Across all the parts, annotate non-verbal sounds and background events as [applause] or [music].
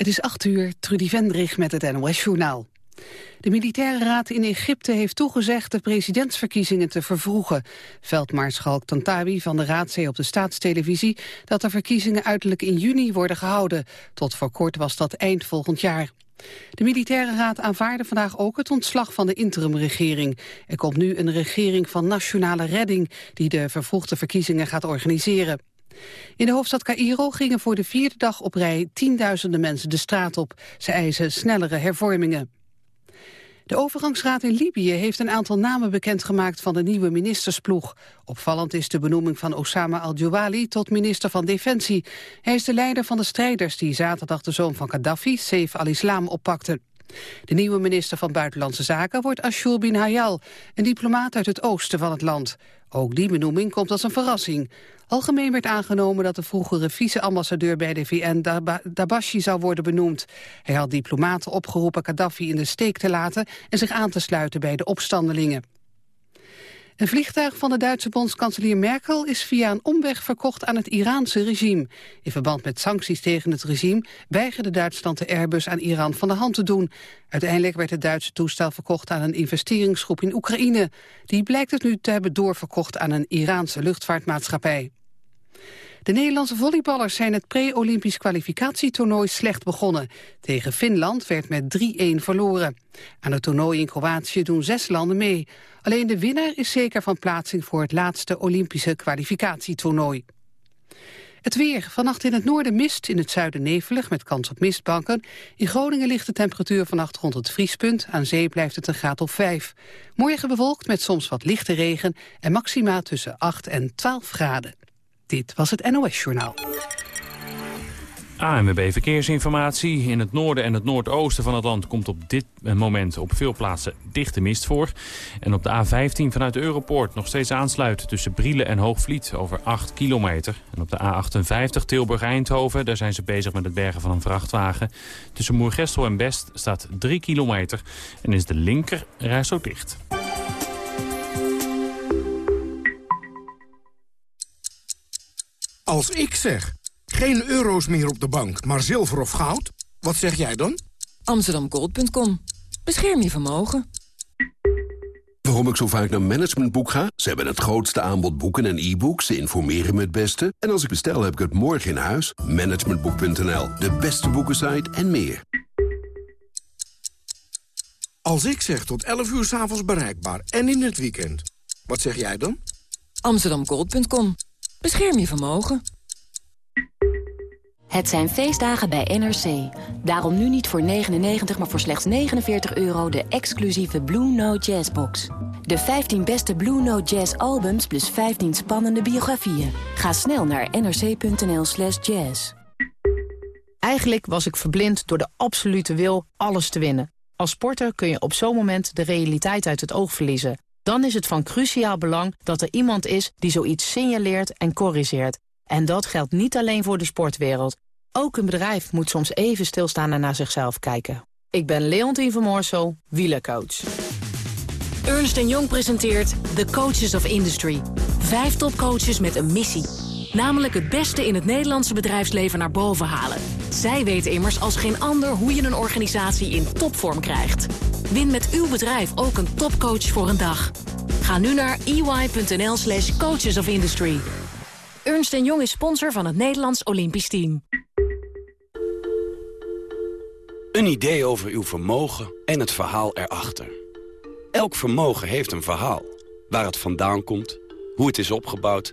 Het is 8 uur, Trudy Vendrig met het NOS-journaal. De militaire raad in Egypte heeft toegezegd de presidentsverkiezingen te vervroegen. Veldmaarschalk Tantawi van de raad zei op de staatstelevisie dat de verkiezingen uiterlijk in juni worden gehouden. Tot voor kort was dat eind volgend jaar. De militaire raad aanvaarde vandaag ook het ontslag van de interimregering. Er komt nu een regering van nationale redding die de vervroegde verkiezingen gaat organiseren. In de hoofdstad Cairo gingen voor de vierde dag op rij tienduizenden mensen de straat op. Ze eisen snellere hervormingen. De overgangsraad in Libië heeft een aantal namen bekendgemaakt van de nieuwe ministersploeg. Opvallend is de benoeming van Osama al-Jawali tot minister van Defensie. Hij is de leider van de strijders die zaterdag de zoon van Gaddafi, Saif al-Islam, oppakten. De nieuwe minister van Buitenlandse Zaken wordt Ashur bin Hayal, een diplomaat uit het oosten van het land. Ook die benoeming komt als een verrassing. Algemeen werd aangenomen dat de vroegere vice-ambassadeur bij de VN Dabashi zou worden benoemd. Hij had diplomaten opgeroepen Gaddafi in de steek te laten en zich aan te sluiten bij de opstandelingen. Een vliegtuig van de Duitse bondskanselier Merkel is via een omweg verkocht aan het Iraanse regime. In verband met sancties tegen het regime weigerde Duitsland de Airbus aan Iran van de hand te doen. Uiteindelijk werd het Duitse toestel verkocht aan een investeringsgroep in Oekraïne. Die blijkt het nu te hebben doorverkocht aan een Iraanse luchtvaartmaatschappij. De Nederlandse volleyballers zijn het pre-Olympisch kwalificatietoernooi slecht begonnen. Tegen Finland werd met 3-1 verloren. Aan het toernooi in Kroatië doen zes landen mee. Alleen de winnaar is zeker van plaatsing voor het laatste Olympische kwalificatietoernooi. Het weer. Vannacht in het noorden mist, in het zuiden nevelig met kans op mistbanken. In Groningen ligt de temperatuur vannacht rond het vriespunt. Aan zee blijft het een graad of 5. Morgen bewolkt met soms wat lichte regen en maxima tussen 8 en 12 graden. Dit was het NOS Journaal. ANWB Verkeersinformatie. In het noorden en het noordoosten van het land komt op dit moment op veel plaatsen dichte mist voor. En op de A15 vanuit Europoort nog steeds aansluiten tussen Brielen en Hoogvliet over 8 kilometer. En op de A58 Tilburg-Eindhoven, daar zijn ze bezig met het bergen van een vrachtwagen. Tussen Moergestel en Best staat 3 kilometer en is de linker reis ook dicht. Als ik zeg, geen euro's meer op de bank, maar zilver of goud, wat zeg jij dan? Amsterdamgold.com. Bescherm je vermogen. Waarom ik zo vaak naar Managementboek ga? Ze hebben het grootste aanbod boeken en e-books. Ze informeren me het beste. En als ik bestel, heb ik het morgen in huis. Managementboek.nl, de beste boekensite en meer. Als ik zeg tot 11 uur s'avonds bereikbaar en in het weekend, wat zeg jij dan? Amsterdamgold.com. Bescherm je vermogen. Het zijn feestdagen bij NRC. Daarom nu niet voor 99, maar voor slechts 49 euro de exclusieve Blue Note Jazz box. De 15 beste Blue Note Jazz albums plus 15 spannende biografieën. Ga snel naar nrc.nl slash jazz. Eigenlijk was ik verblind door de absolute wil alles te winnen. Als sporter kun je op zo'n moment de realiteit uit het oog verliezen. Dan is het van cruciaal belang dat er iemand is die zoiets signaleert en corrigeert. En dat geldt niet alleen voor de sportwereld. Ook een bedrijf moet soms even stilstaan en naar zichzelf kijken. Ik ben Leontien van Moorsel, wielercoach. Ernst Jong presenteert The Coaches of Industry. Vijf topcoaches met een missie. Namelijk het beste in het Nederlandse bedrijfsleven naar boven halen. Zij weten immers als geen ander hoe je een organisatie in topvorm krijgt. Win met uw bedrijf ook een topcoach voor een dag. Ga nu naar ey.nl slash coaches of industry. Ernst Jong is sponsor van het Nederlands Olympisch Team. Een idee over uw vermogen en het verhaal erachter. Elk vermogen heeft een verhaal. Waar het vandaan komt, hoe het is opgebouwd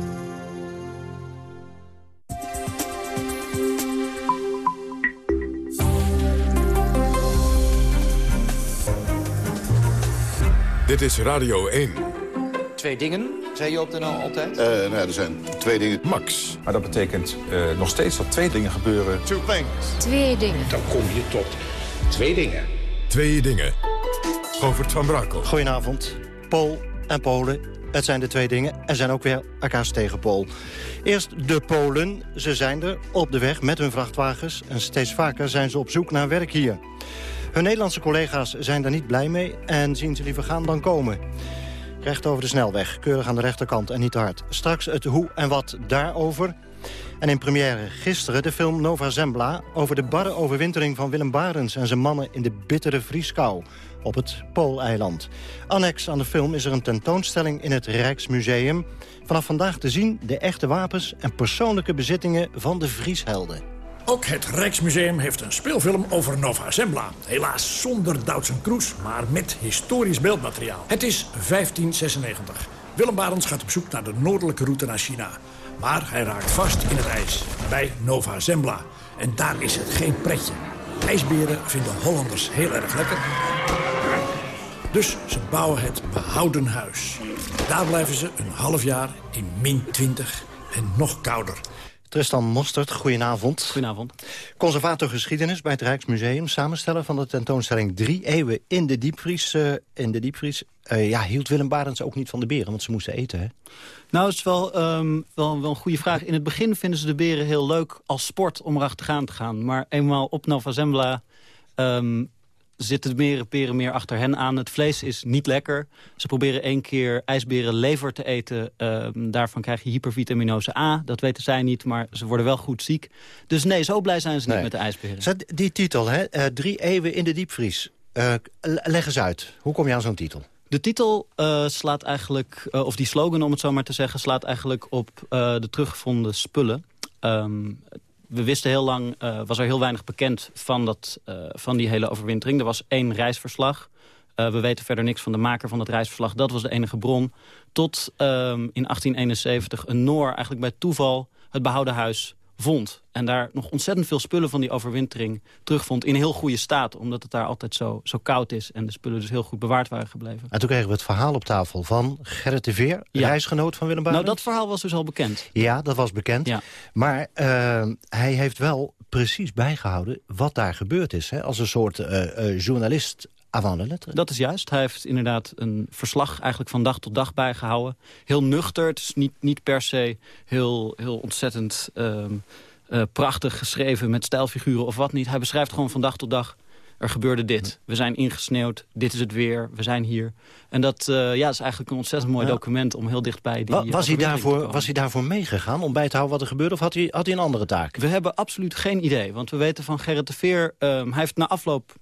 Dit is Radio 1. Twee dingen, zei je op de NL altijd? Uh, nou, er zijn twee dingen. Max. Maar dat betekent uh, nog steeds dat twee dingen gebeuren. Two things. Twee dingen. Dan kom je tot twee dingen. Twee dingen. Govert van Brakel. Goedenavond. Pool en Polen. Het zijn de twee dingen en zijn ook weer elkaars tegenpool. Eerst de Polen. Ze zijn er op de weg met hun vrachtwagens. En steeds vaker zijn ze op zoek naar werk hier. Hun Nederlandse collega's zijn daar niet blij mee en zien ze liever gaan dan komen. Recht over de snelweg, keurig aan de rechterkant en niet te hard. Straks het hoe en wat daarover. En in première gisteren de film Nova Zembla... over de barre overwintering van Willem Barens en zijn mannen... in de bittere vrieskou op het Pooleiland. Annex aan de film is er een tentoonstelling in het Rijksmuseum. Vanaf vandaag te zien de echte wapens en persoonlijke bezittingen van de Vrieshelden. Ook het Rijksmuseum heeft een speelfilm over Nova Zembla. Helaas zonder Doutzen Kroes, maar met historisch beeldmateriaal. Het is 1596. Willem Barens gaat op zoek naar de noordelijke route naar China. Maar hij raakt vast in het ijs, bij Nova Zembla. En daar is het geen pretje. IJsberen vinden Hollanders heel erg lekker. Dus ze bouwen het behouden huis. Daar blijven ze een half jaar in min 20 en nog kouder. Tristan Mostert, goedenavond. Goedenavond. Conservator geschiedenis bij het Rijksmuseum. Samensteller van de tentoonstelling Drie eeuwen in de diepvries. Uh, in de diepvries. Uh, ja, hield Willem Barends ook niet van de beren, want ze moesten eten, hè? Nou, het is wel, um, wel, wel een goede vraag. In het begin vinden ze de beren heel leuk als sport om erachteraan te gaan. Maar eenmaal op Nova Zembla um, zitten de beren meer achter hen aan. Het vlees is niet lekker. Ze proberen één keer ijsberenlever te eten. Uh, daarvan krijg je hypervitaminose A. Dat weten zij niet, maar ze worden wel goed ziek. Dus nee, zo blij zijn ze niet met de ijsberen. Die titel, hè? Uh, drie eeuwen in de diepvries. Uh, leg eens uit. Hoe kom je aan zo'n titel? De titel uh, slaat eigenlijk, uh, of die slogan om het zo maar te zeggen... slaat eigenlijk op uh, de teruggevonden spullen. Um, we wisten heel lang, uh, was er heel weinig bekend van, dat, uh, van die hele overwintering. Er was één reisverslag. Uh, we weten verder niks van de maker van dat reisverslag. Dat was de enige bron. Tot um, in 1871 een Noor eigenlijk bij toeval het behouden huis vond. En daar nog ontzettend veel spullen van die overwintering terugvond. In heel goede staat, omdat het daar altijd zo, zo koud is. En de spullen dus heel goed bewaard waren gebleven. En toen kregen we het verhaal op tafel van Gerrit de Veer, ja. reisgenoot van Willem Barend. Nou, dat verhaal was dus al bekend. Ja, dat was bekend. Ja. Maar uh, hij heeft wel precies bijgehouden wat daar gebeurd is. Hè? Als een soort uh, uh, journalist avant la lettre. Dat is juist. Hij heeft inderdaad een verslag eigenlijk van dag tot dag bijgehouden. Heel nuchter. Het is niet, niet per se heel, heel ontzettend um, uh, prachtig geschreven met stijlfiguren of wat niet. Hij beschrijft gewoon van dag tot dag er gebeurde dit. We zijn ingesneeuwd, dit is het weer, we zijn hier. En dat uh, ja, is eigenlijk een ontzettend mooi ja. document om heel dichtbij die... Wa was, hij daarvoor, was hij daarvoor meegegaan om bij te houden wat er gebeurde? Of had hij, had hij een andere taak? We hebben absoluut geen idee. Want we weten van Gerrit de Veer... Um, hij heeft na afloop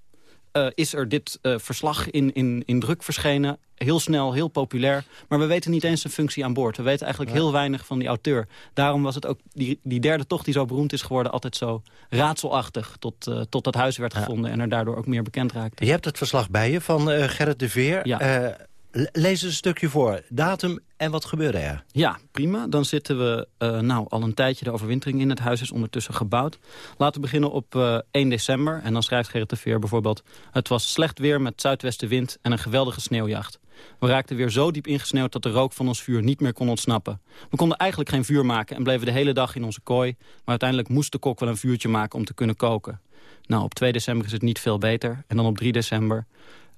uh, is er dit uh, verslag in, in, in druk verschenen. Heel snel, heel populair. Maar we weten niet eens zijn functie aan boord. We weten eigenlijk ja. heel weinig van die auteur. Daarom was het ook die, die derde tocht die zo beroemd is geworden... altijd zo raadselachtig tot, uh, tot dat huis werd gevonden... En er daardoor ook meer bekend raakte. Je hebt het verslag bij je van Gerrit de Veer. Ja. Lees een stukje voor. Datum en wat gebeurde er? Ja, prima. Dan zitten we uh, nou, al een tijdje de overwintering in. Het huis is ondertussen gebouwd. Laten we beginnen op uh, 1 december. En dan schrijft Gerrit de Veer bijvoorbeeld... Het was slecht weer met zuidwestenwind en een geweldige sneeuwjacht. We raakten weer zo diep ingesneeuwd dat de rook van ons vuur niet meer kon ontsnappen. We konden eigenlijk geen vuur maken en bleven de hele dag in onze kooi. Maar uiteindelijk moest de kok wel een vuurtje maken om te kunnen koken. Nou, op 2 december is het niet veel beter. En dan op 3 december...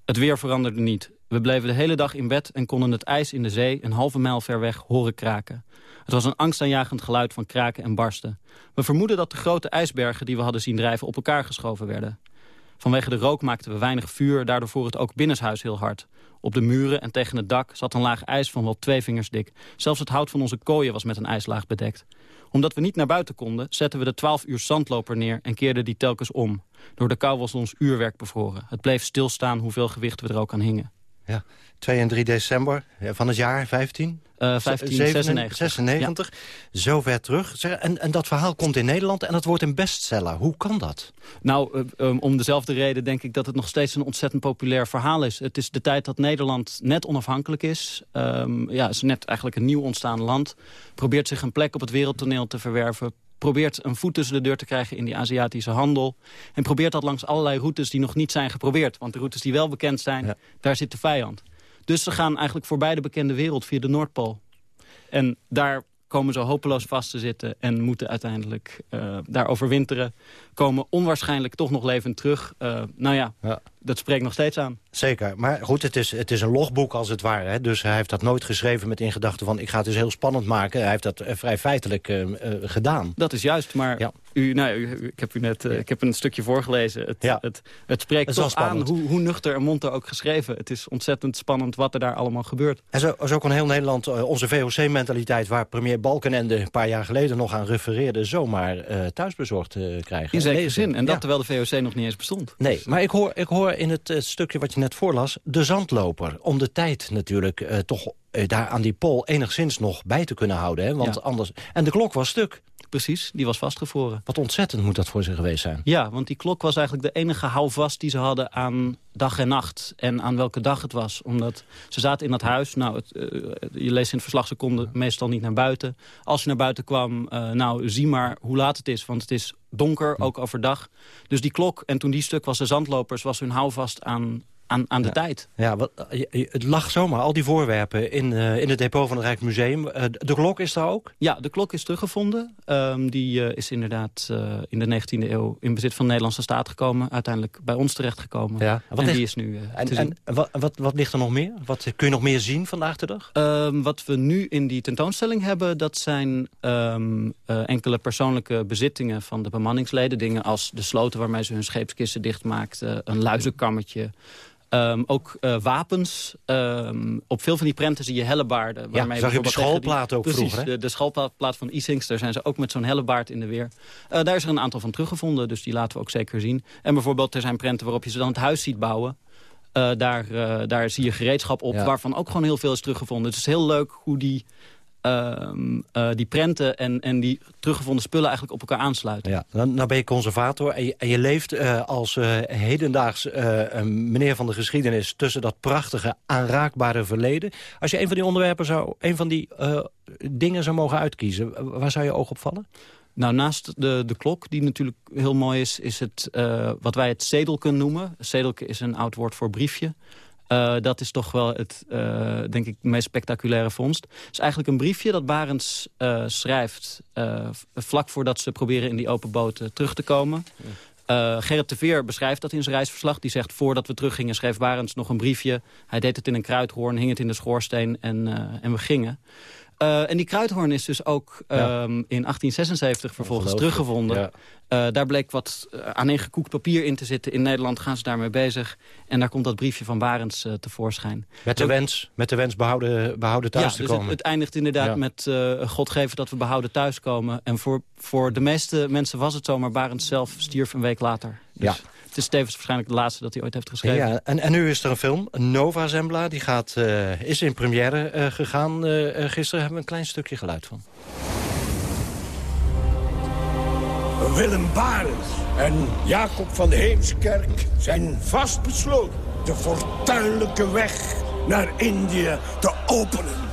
Het weer veranderde niet. We bleven de hele dag in bed en konden het ijs in de zee... een halve mijl ver weg horen kraken. Het was een angstaanjagend geluid van kraken en barsten. We vermoeden dat de grote ijsbergen die we hadden zien drijven... op elkaar geschoven werden. Vanwege de rook maakten we weinig vuur, daardoor voer het ook binnenshuis heel hard. Op de muren en tegen het dak zat een laag ijs van wel twee vingers dik. Zelfs het hout van onze kooien was met een ijslaag bedekt. Omdat we niet naar buiten konden, zetten we de 12 uur zandloper neer... en keerden die telkens om. Door de kou was ons uurwerk bevroren. Het bleef stilstaan hoeveel gewicht we er ook aan hingen. Ja, 2 en 3 december van het jaar 15? Uh, 1596. 96. Ja. Zo ver terug. En, en dat verhaal komt in Nederland en het wordt een bestseller. Hoe kan dat? Nou, uh, om dezelfde reden denk ik dat het nog steeds een ontzettend populair verhaal is. Het is de tijd dat Nederland net onafhankelijk is. Um, ja, is net eigenlijk een nieuw ontstaan land. Probeert zich een plek op het wereldtoneel te verwerven probeert een voet tussen de deur te krijgen in die Aziatische handel. En probeert dat langs allerlei routes die nog niet zijn geprobeerd. Want de routes die wel bekend zijn, ja. daar zit de vijand. Dus ze gaan eigenlijk voorbij de bekende wereld via de Noordpool. En daar komen ze hopeloos vast te zitten... en moeten uiteindelijk uh, daar overwinteren. Komen onwaarschijnlijk toch nog levend terug. Uh, nou ja, ja, dat spreekt nog steeds aan. Zeker, maar goed, het is, het is een logboek als het ware. Hè? Dus hij heeft dat nooit geschreven met in gedachte van... ik ga het dus heel spannend maken. Hij heeft dat uh, vrij feitelijk gedaan. Dat is juist, maar ja. U, nou, u, ik heb u net ik heb een stukje voorgelezen. Het, ja. het, het spreekt het toch aan hoe, hoe nuchter en monter ook geschreven. Het is ontzettend spannend wat er daar allemaal gebeurt. En zo is ook in heel Nederland onze VOC-mentaliteit... waar premier Balkenende een paar jaar geleden nog aan refereerde... zomaar uh, thuisbezorgd krijgen. In zekere zin. En dat terwijl de VOC nog niet eens bestond. Nee, dus, maar ik hoor, ik hoor in het stukje wat je net voorlas... de zandloper. Om de tijd natuurlijk uh, toch daar aan die pol enigszins nog bij te kunnen houden. Hè? Want ja. anders... En de klok was stuk. Precies, die was vastgevroren. Wat ontzettend moet dat voor ze geweest zijn. Ja, want die klok was eigenlijk de enige houvast die ze hadden aan dag en nacht. En aan welke dag het was. Omdat ze zaten in dat huis. Nou, het, uh, je leest in het verslag, ze konden meestal niet naar buiten. Als je naar buiten kwam, uh, nou, zie maar hoe laat het is. Want het is donker, ook overdag. Dus die klok, en toen die stuk was de zandlopers... was hun houvast aan, aan, aan de ja. tijd. Ja, wat, het lag zomaar, al die voorwerpen in, uh, in het depot van het Rijksmuseum. Uh, de klok is daar ook? Ja, de klok is teruggevonden. Um, die uh, is inderdaad in de 19e eeuw in bezit van de Nederlandse staat gekomen. Uiteindelijk bij ons terechtgekomen. Ja. En, die is nu en, te en, en wat, wat, wat, ligt er nog meer? Wat kun je nog meer zien vandaag de dag? Um, wat we nu in die tentoonstelling hebben, dat zijn um, enkele persoonlijke bezittingen van de bemanningsleden. Dingen als de sloten waarmee ze hun scheepskisten dichtmaakten, een luizenkammetje... Um, ook uh, wapens. Um, op veel van die prenten zie je hellebaarden. Ja, zag je op de schoolplaat ook precies, vroeger, de, de schoolplaat van Isings, daar zijn ze ook met zo'n hellebaard in de weer. Uh, daar is er een aantal van teruggevonden, dus die laten we ook zeker zien. En bijvoorbeeld, er zijn prenten waarop je ze dan het huis ziet bouwen. Uh, daar, daar zie je gereedschap op, ja. waarvan ook gewoon heel veel is teruggevonden. Het is heel leuk hoe die Um, uh, die prenten en, en die teruggevonden spullen eigenlijk op elkaar aansluiten. Ja, dan, dan ben je conservator en je, en je leeft uh, als uh, hedendaags meneer van de geschiedenis... tussen dat prachtige, aanraakbare verleden. Als je een van die onderwerpen zou, een van die dingen zou mogen uitkiezen... waar zou je oog op vallen? Nou, naast de, de klok, die natuurlijk heel mooi is... is het wat wij het zedelken noemen. Zedelke is een oud woord voor briefje. Uh, dat is toch wel het, uh, denk ik, meest spectaculaire vondst. Het is eigenlijk een briefje dat Barends uh, schrijft... vlak voordat ze proberen in die open boot terug te komen. Gerrit de Veer beschrijft dat in zijn reisverslag. Die zegt, voordat we teruggingen schreef Barends nog een briefje. Hij deed het in een kruidhoorn, hing het in de schoorsteen en, en we gingen. Uh, en die kruidhoorn is dus ook ja. um, in 1876 vervolgens teruggevonden. Ja. Uh, daar bleek wat uh, aaneengekoekt papier in te zitten. In Nederland gaan ze daarmee bezig. En daar komt dat briefje van Barends tevoorschijn. Met de, wens, met de wens behouden, behouden thuis ja, te dus komen. Het, het eindigt inderdaad met God geven dat we behouden thuiskomen. En voor, voor de meeste mensen was het zo, maar Barends zelf stierf een week later. Dus ja. Het is tevens waarschijnlijk de laatste dat hij ooit heeft geschreven. Ja, en, en nu is er een film, Nova Zembla. Die gaat, uh, is in première uh, gegaan. Uh, gisteren hebben we een klein stukje geluid van. Willem Barens en Jacob van Heemskerk zijn vastbesloten... de fortuinlijke weg naar Indië te openen.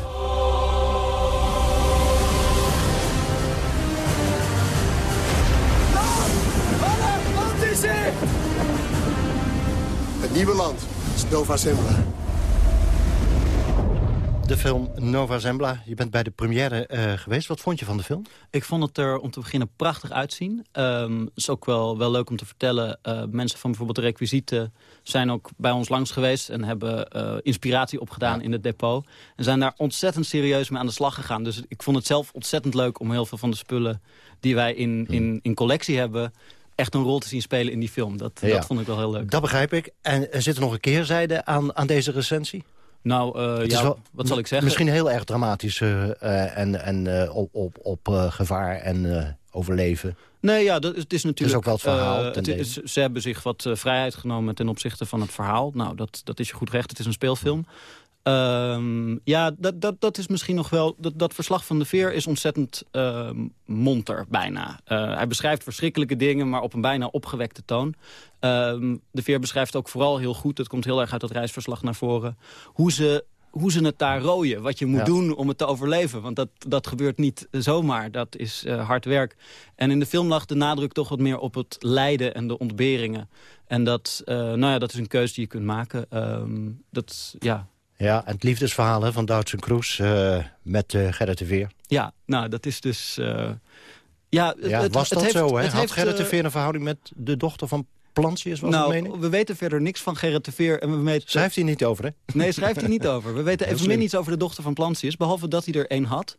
Nieuwe land is Nova Zembla. De film Nova Zembla. Je bent bij de première uh, geweest. Wat vond je van de film? Ik vond het er om te beginnen prachtig uitzien. Um, het is ook wel, wel leuk om te vertellen. Uh, mensen van bijvoorbeeld de requisieten zijn ook bij ons langs geweest... en hebben uh, inspiratie opgedaan ja. in het depot. En zijn daar ontzettend serieus mee aan de slag gegaan. Dus ik vond het zelf ontzettend leuk om heel veel van de spullen... die wij in, in, in collectie hebben echt een rol te zien spelen in die film. Dat, ja. dat vond ik wel heel leuk. Dat begrijp ik. En er zit er nog een keerzijde aan, aan deze recensie? Nou, uh, ja, wel, wat zal ik zeggen? Misschien heel erg dramatisch uh, en, en uh, op, op, op gevaar en overleven. Nee, ja, dat is, het is natuurlijk... Dat is ook wel het verhaal. het is, ze hebben zich wat vrijheid genomen ten opzichte van het verhaal. Nou, dat, dat is je goed recht. Het is een speelfilm. Um, ja, dat, dat, dat is misschien nog wel... Dat, dat verslag van de Veer is ontzettend uh, monter, bijna. Uh, hij beschrijft verschrikkelijke dingen, maar op een bijna opgewekte toon. Um, de Veer beschrijft ook vooral heel goed... dat komt heel erg uit het reisverslag naar voren... hoe ze hoe ze het daar rooien. Wat je moet ja. doen om het te overleven. Want dat, dat gebeurt niet zomaar. Dat is uh, hard werk. En in de film lag de nadruk toch wat meer op het lijden en de ontberingen. En dat, uh, nou ja, dat is een keuze die je kunt maken. Um, dat, ja, Ja, en het liefdesverhaal hè, van Doutzen Kroes uh, met uh, Gerrit de Veer. Ja, nou, dat is dus... Uh, ja, ja het, was dat het zo, heeft, hè? Had heeft, Gerrit de Veer een verhouding met de dochter van Plantius, was nou, mening? we weten verder niks van Gerrit de Veer. En we weten... Schrijft hij niet over, hè? Nee, schrijft hij niet over. We weten [laughs] even min iets over de dochter van Plantius, behalve dat hij er één had.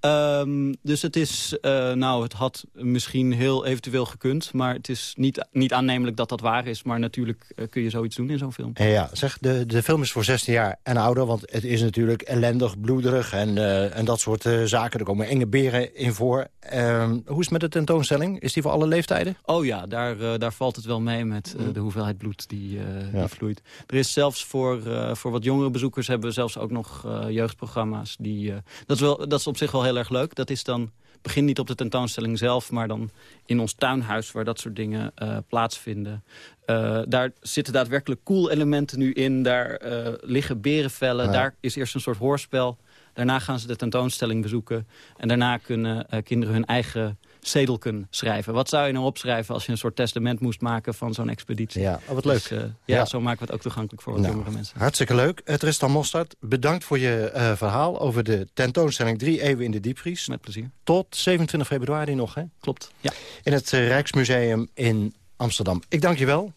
Um, dus het is, uh, nou, het had misschien heel eventueel gekund. Maar het is niet, niet aannemelijk dat dat waar is. Maar natuurlijk uh, kun je zoiets doen in zo'n film. Ja, zeg, de, de film is voor 16 jaar en ouder. Want het is natuurlijk ellendig, bloederig en, uh, en dat soort zaken. Er komen enge beren in voor. Um, hoe is het met de tentoonstelling? Is die voor alle leeftijden? Oh ja, daar, daar valt het wel mee met de hoeveelheid bloed die, ja. die vloeit. Er is zelfs voor, voor wat jongere bezoekers hebben we zelfs ook nog jeugdprogramma's. Die, dat, is wel, dat is op zich wel heel erg leuk. Dat is dan, begin niet op de tentoonstelling zelf, maar dan in ons tuinhuis waar dat soort dingen uh, plaatsvinden. Uh, daar zitten daadwerkelijk cool elementen nu in. Daar uh, liggen berenvellen. Ja. Daar is eerst een soort hoorspel. Daarna gaan ze de tentoonstelling bezoeken. En daarna kunnen kinderen hun eigen zedelken schrijven. Wat zou je nou opschrijven als je een soort testament moest maken van zo'n expeditie? Ja, oh, wat leuk. Dus, uh, ja, ja, zo maken we het ook toegankelijk voor wat nou, jongere mensen. Hartstikke leuk. Het Tristan Mostard, bedankt voor je uh, verhaal over de tentoonstelling Drie Eeuwen in de Diepvries. Met plezier. Tot 27 februari nog, hè? Klopt, ja. In het Rijksmuseum in Amsterdam. Ik dank je wel.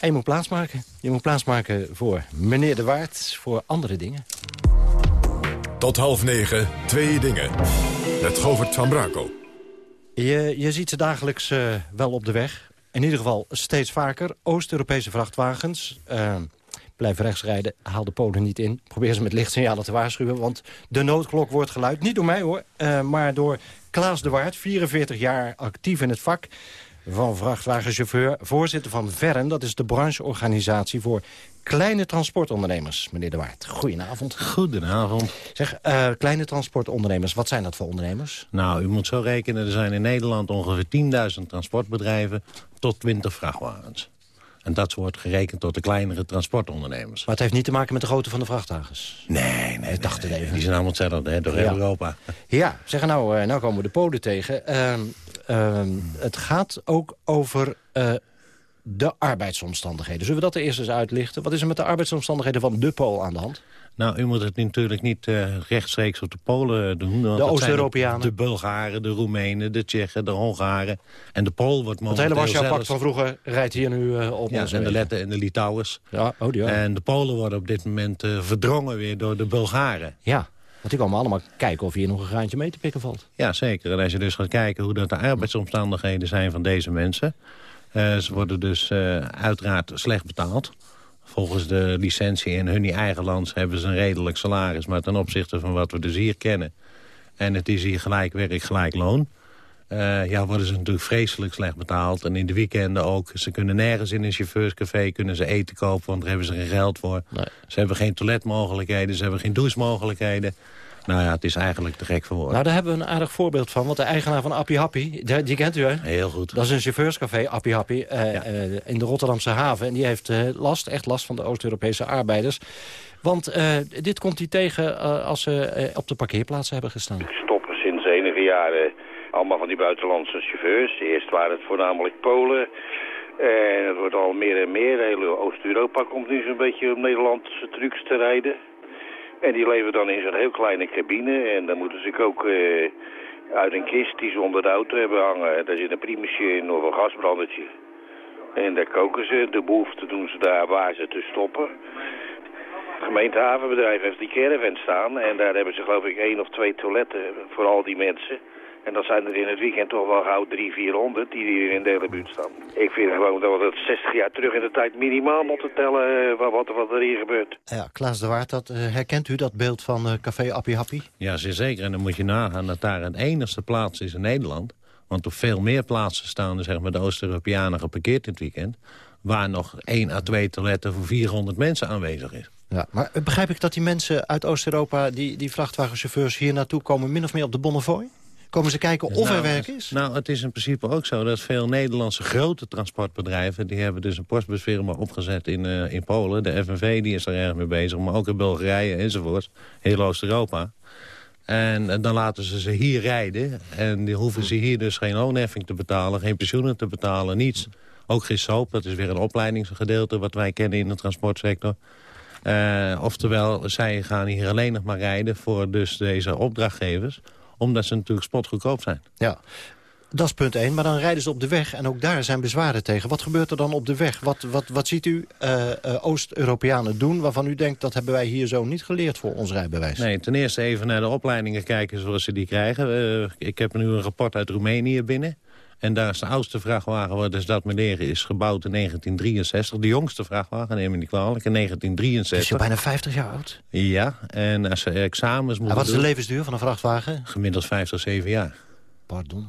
En je moet plaatsmaken. Je moet plaatsmaken voor meneer De Waard, voor andere dingen. Tot half negen, twee dingen. Met Govert van Brakel. Je, je ziet ze dagelijks uh, wel op de weg. In ieder geval steeds vaker. Oost-Europese vrachtwagens. Uh, blijf rechts rijden, haal de Polen niet in. Probeer ze met lichtsignalen te waarschuwen, want de noodklok wordt geluid. Niet door mij hoor, uh, maar door Klaas de Waard, 44 jaar actief in het vak van vrachtwagenchauffeur. Voorzitter van VERN, dat is de brancheorganisatie voor kleine transportondernemers. Meneer de Waard, goedenavond. Goedenavond. Zeg, uh, kleine transportondernemers, wat zijn dat voor ondernemers? Nou, u moet zo rekenen, er zijn in Nederland ongeveer 10.000 transportbedrijven tot 20 vrachtwagens. En dat wordt gerekend tot de kleinere transportondernemers. Maar het heeft niet te maken met de grootte van de vrachtwagens? Nee, nee, ik dacht het even. Die zijn allemaal hetzelfde, hè, door heel ja. Europa. Ja, zeg nou, uh, nou komen we de Polen tegen. Uh, uh, het gaat ook over uh, de arbeidsomstandigheden. Zullen we dat er eerst eens uitlichten? Wat is er met de arbeidsomstandigheden van de Pool aan de hand? Nou, u moet het natuurlijk niet uh, rechtstreeks op de Polen doen. De Oost-Europeanen? De Bulgaren, de Roemenen, de Tsjechen, de Hongaren. En de Pool wordt momenteel Het hele Warschau-pact van vroeger rijdt hier nu uh, op Ja, ons en de. Letten en de Litouwers. Ja, oh, ja. En de Polen worden op dit moment uh, verdrongen weer door de Bulgaren. Ja, want die komen allemaal kijken of hier nog een graantje mee te pikken valt. Ja, zeker. En als je dus gaat kijken hoe dat de arbeidsomstandigheden zijn van deze mensen... Ze worden dus uiteraard slecht betaald. Volgens de licentie in hun eigen land hebben ze een redelijk salaris... maar ten opzichte van wat we dus hier kennen... en het is hier gelijk werk, gelijk loon... Uh, ja, worden ze natuurlijk vreselijk slecht betaald. En in de weekenden ook. Ze kunnen nergens in een chauffeurscafé kunnen ze eten kopen... want daar hebben ze geen geld voor. Nee. Ze hebben geen toiletmogelijkheden, ze hebben geen douchemogelijkheden... Nou ja, het is eigenlijk te gek voor woorden. Nou, daar hebben we een aardig voorbeeld van. Want de eigenaar van Appie Happy, die, die kent u hè? Heel goed. Dat is een chauffeurscafé, Appie Happy, uh, ja. uh, in de Rotterdamse haven. En die heeft uh, last, echt last van de Oost-Europese arbeiders. Want dit komt hij tegen als ze op de parkeerplaatsen hebben gestaan. Stoppen sinds enige jaren allemaal van die buitenlandse chauffeurs. Eerst waren het voornamelijk Polen. En het wordt al meer en meer. Heel Oost-Europa komt nu zo'n beetje om Nederlandse trucs te rijden. En die leven dan in zo'n heel kleine cabine. En dan moeten ze ook uh, uit een kist die ze onder de auto hebben hangen. Daar zit een primusje in of een gasbrandertje. En daar koken ze. De behoefte doen ze daar waar ze te stoppen. Het gemeentehavenbedrijf heeft die caravan staan. En daar hebben ze geloof ik één of twee toiletten voor al die mensen. En dat zijn er in het weekend toch wel gauw 300, 400 die hier in de hele buurt staan. Ik vind gewoon dat we dat 60 jaar terug in de tijd minimaal moeten tellen uh, wat, wat er hier gebeurt. Ja, Klaas de Waard, dat, uh, herkent u dat beeld van uh, Café Appie Happy? Ja, zeer zeker. En dan moet je nagaan dat daar een enigste plaats is in Nederland. Want op veel meer plaatsen staan zeg maar, de Oost-Europeanen geparkeerd dit weekend. Waar nog 1 à 2 toiletten voor 400 mensen aanwezig is. Ja, maar begrijp ik dat die mensen uit Oost-Europa, die, die vrachtwagenchauffeurs hier naartoe komen min of meer op de Bonnefoy? Komen ze kijken of nou, er werk is? Nou, het is in principe ook zo dat veel Nederlandse grote transportbedrijven... die hebben dus een postbusfirma opgezet in, uh, in Polen. De FNV die is er erg mee bezig, maar ook in Bulgarije enzovoort. Heel Oost-Europa. En, en, dan laten ze ze hier rijden. En die hoeven ze hier dus geen loonheffing te betalen, geen pensioenen te betalen, niets. Ook geen soap, dat is weer een opleidingsgedeelte wat wij kennen in de transportsector. Uh, oftewel, zij gaan hier alleen nog maar rijden voor dus deze opdrachtgevers. Omdat ze natuurlijk spotgoedkoop zijn. Ja, dat is punt 1. Maar dan rijden ze op de weg en ook daar zijn bezwaren tegen. Wat gebeurt er dan op de weg? Wat, wat, wat ziet u uh, uh, Oost-Europeanen doen waarvan u denkt... dat hebben wij hier zo niet geleerd voor ons rijbewijs? Nee, ten eerste even naar de opleidingen kijken zoals ze die krijgen. Uh, ik heb nu een rapport uit Roemenië binnen. En daar is de oudste vrachtwagen waar dus dat meneer is gebouwd in 1963. De jongste vrachtwagen, neem me niet kwalijk, in 1963. Is je bijna 50 jaar oud? Ja, en als ze examens moeten En wat is de levensduur van een vrachtwagen? Gemiddeld 5 tot 7 jaar. Pardon.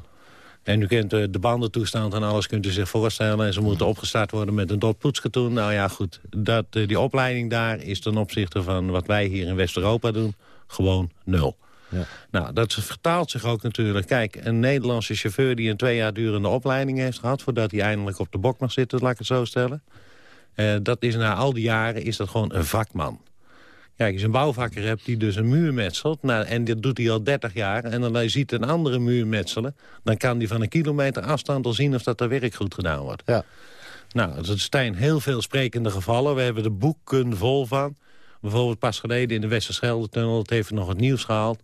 En u kent de bandentoestand en alles kunt u zich voorstellen. En ze moeten opgestart worden met een dotpoetskatoen. Nou ja, goed. Dat, die opleiding daar is ten opzichte van wat wij hier in West-Europa doen... gewoon nul. Ja. Nou, dat vertaalt zich ook natuurlijk. Kijk, een Nederlandse chauffeur die een twee jaar durende opleiding heeft gehad... voordat hij eindelijk op de bok mag zitten, laat ik het zo stellen. Uh, dat is na al die jaren is dat gewoon een vakman. Kijk, als je een bouwvakker hebt die dus een muur metselt... Nou, en dit doet hij al 30 jaar... en dan ziet een andere muur metselen... dan kan hij van een kilometer afstand al zien of dat er werk goed gedaan wordt. Ja. Nou, het zijn heel veel sprekende gevallen. We hebben de boeken vol van. Bijvoorbeeld pas geleden in de Westerschelde-tunnel... het heeft nog het nieuws gehaald.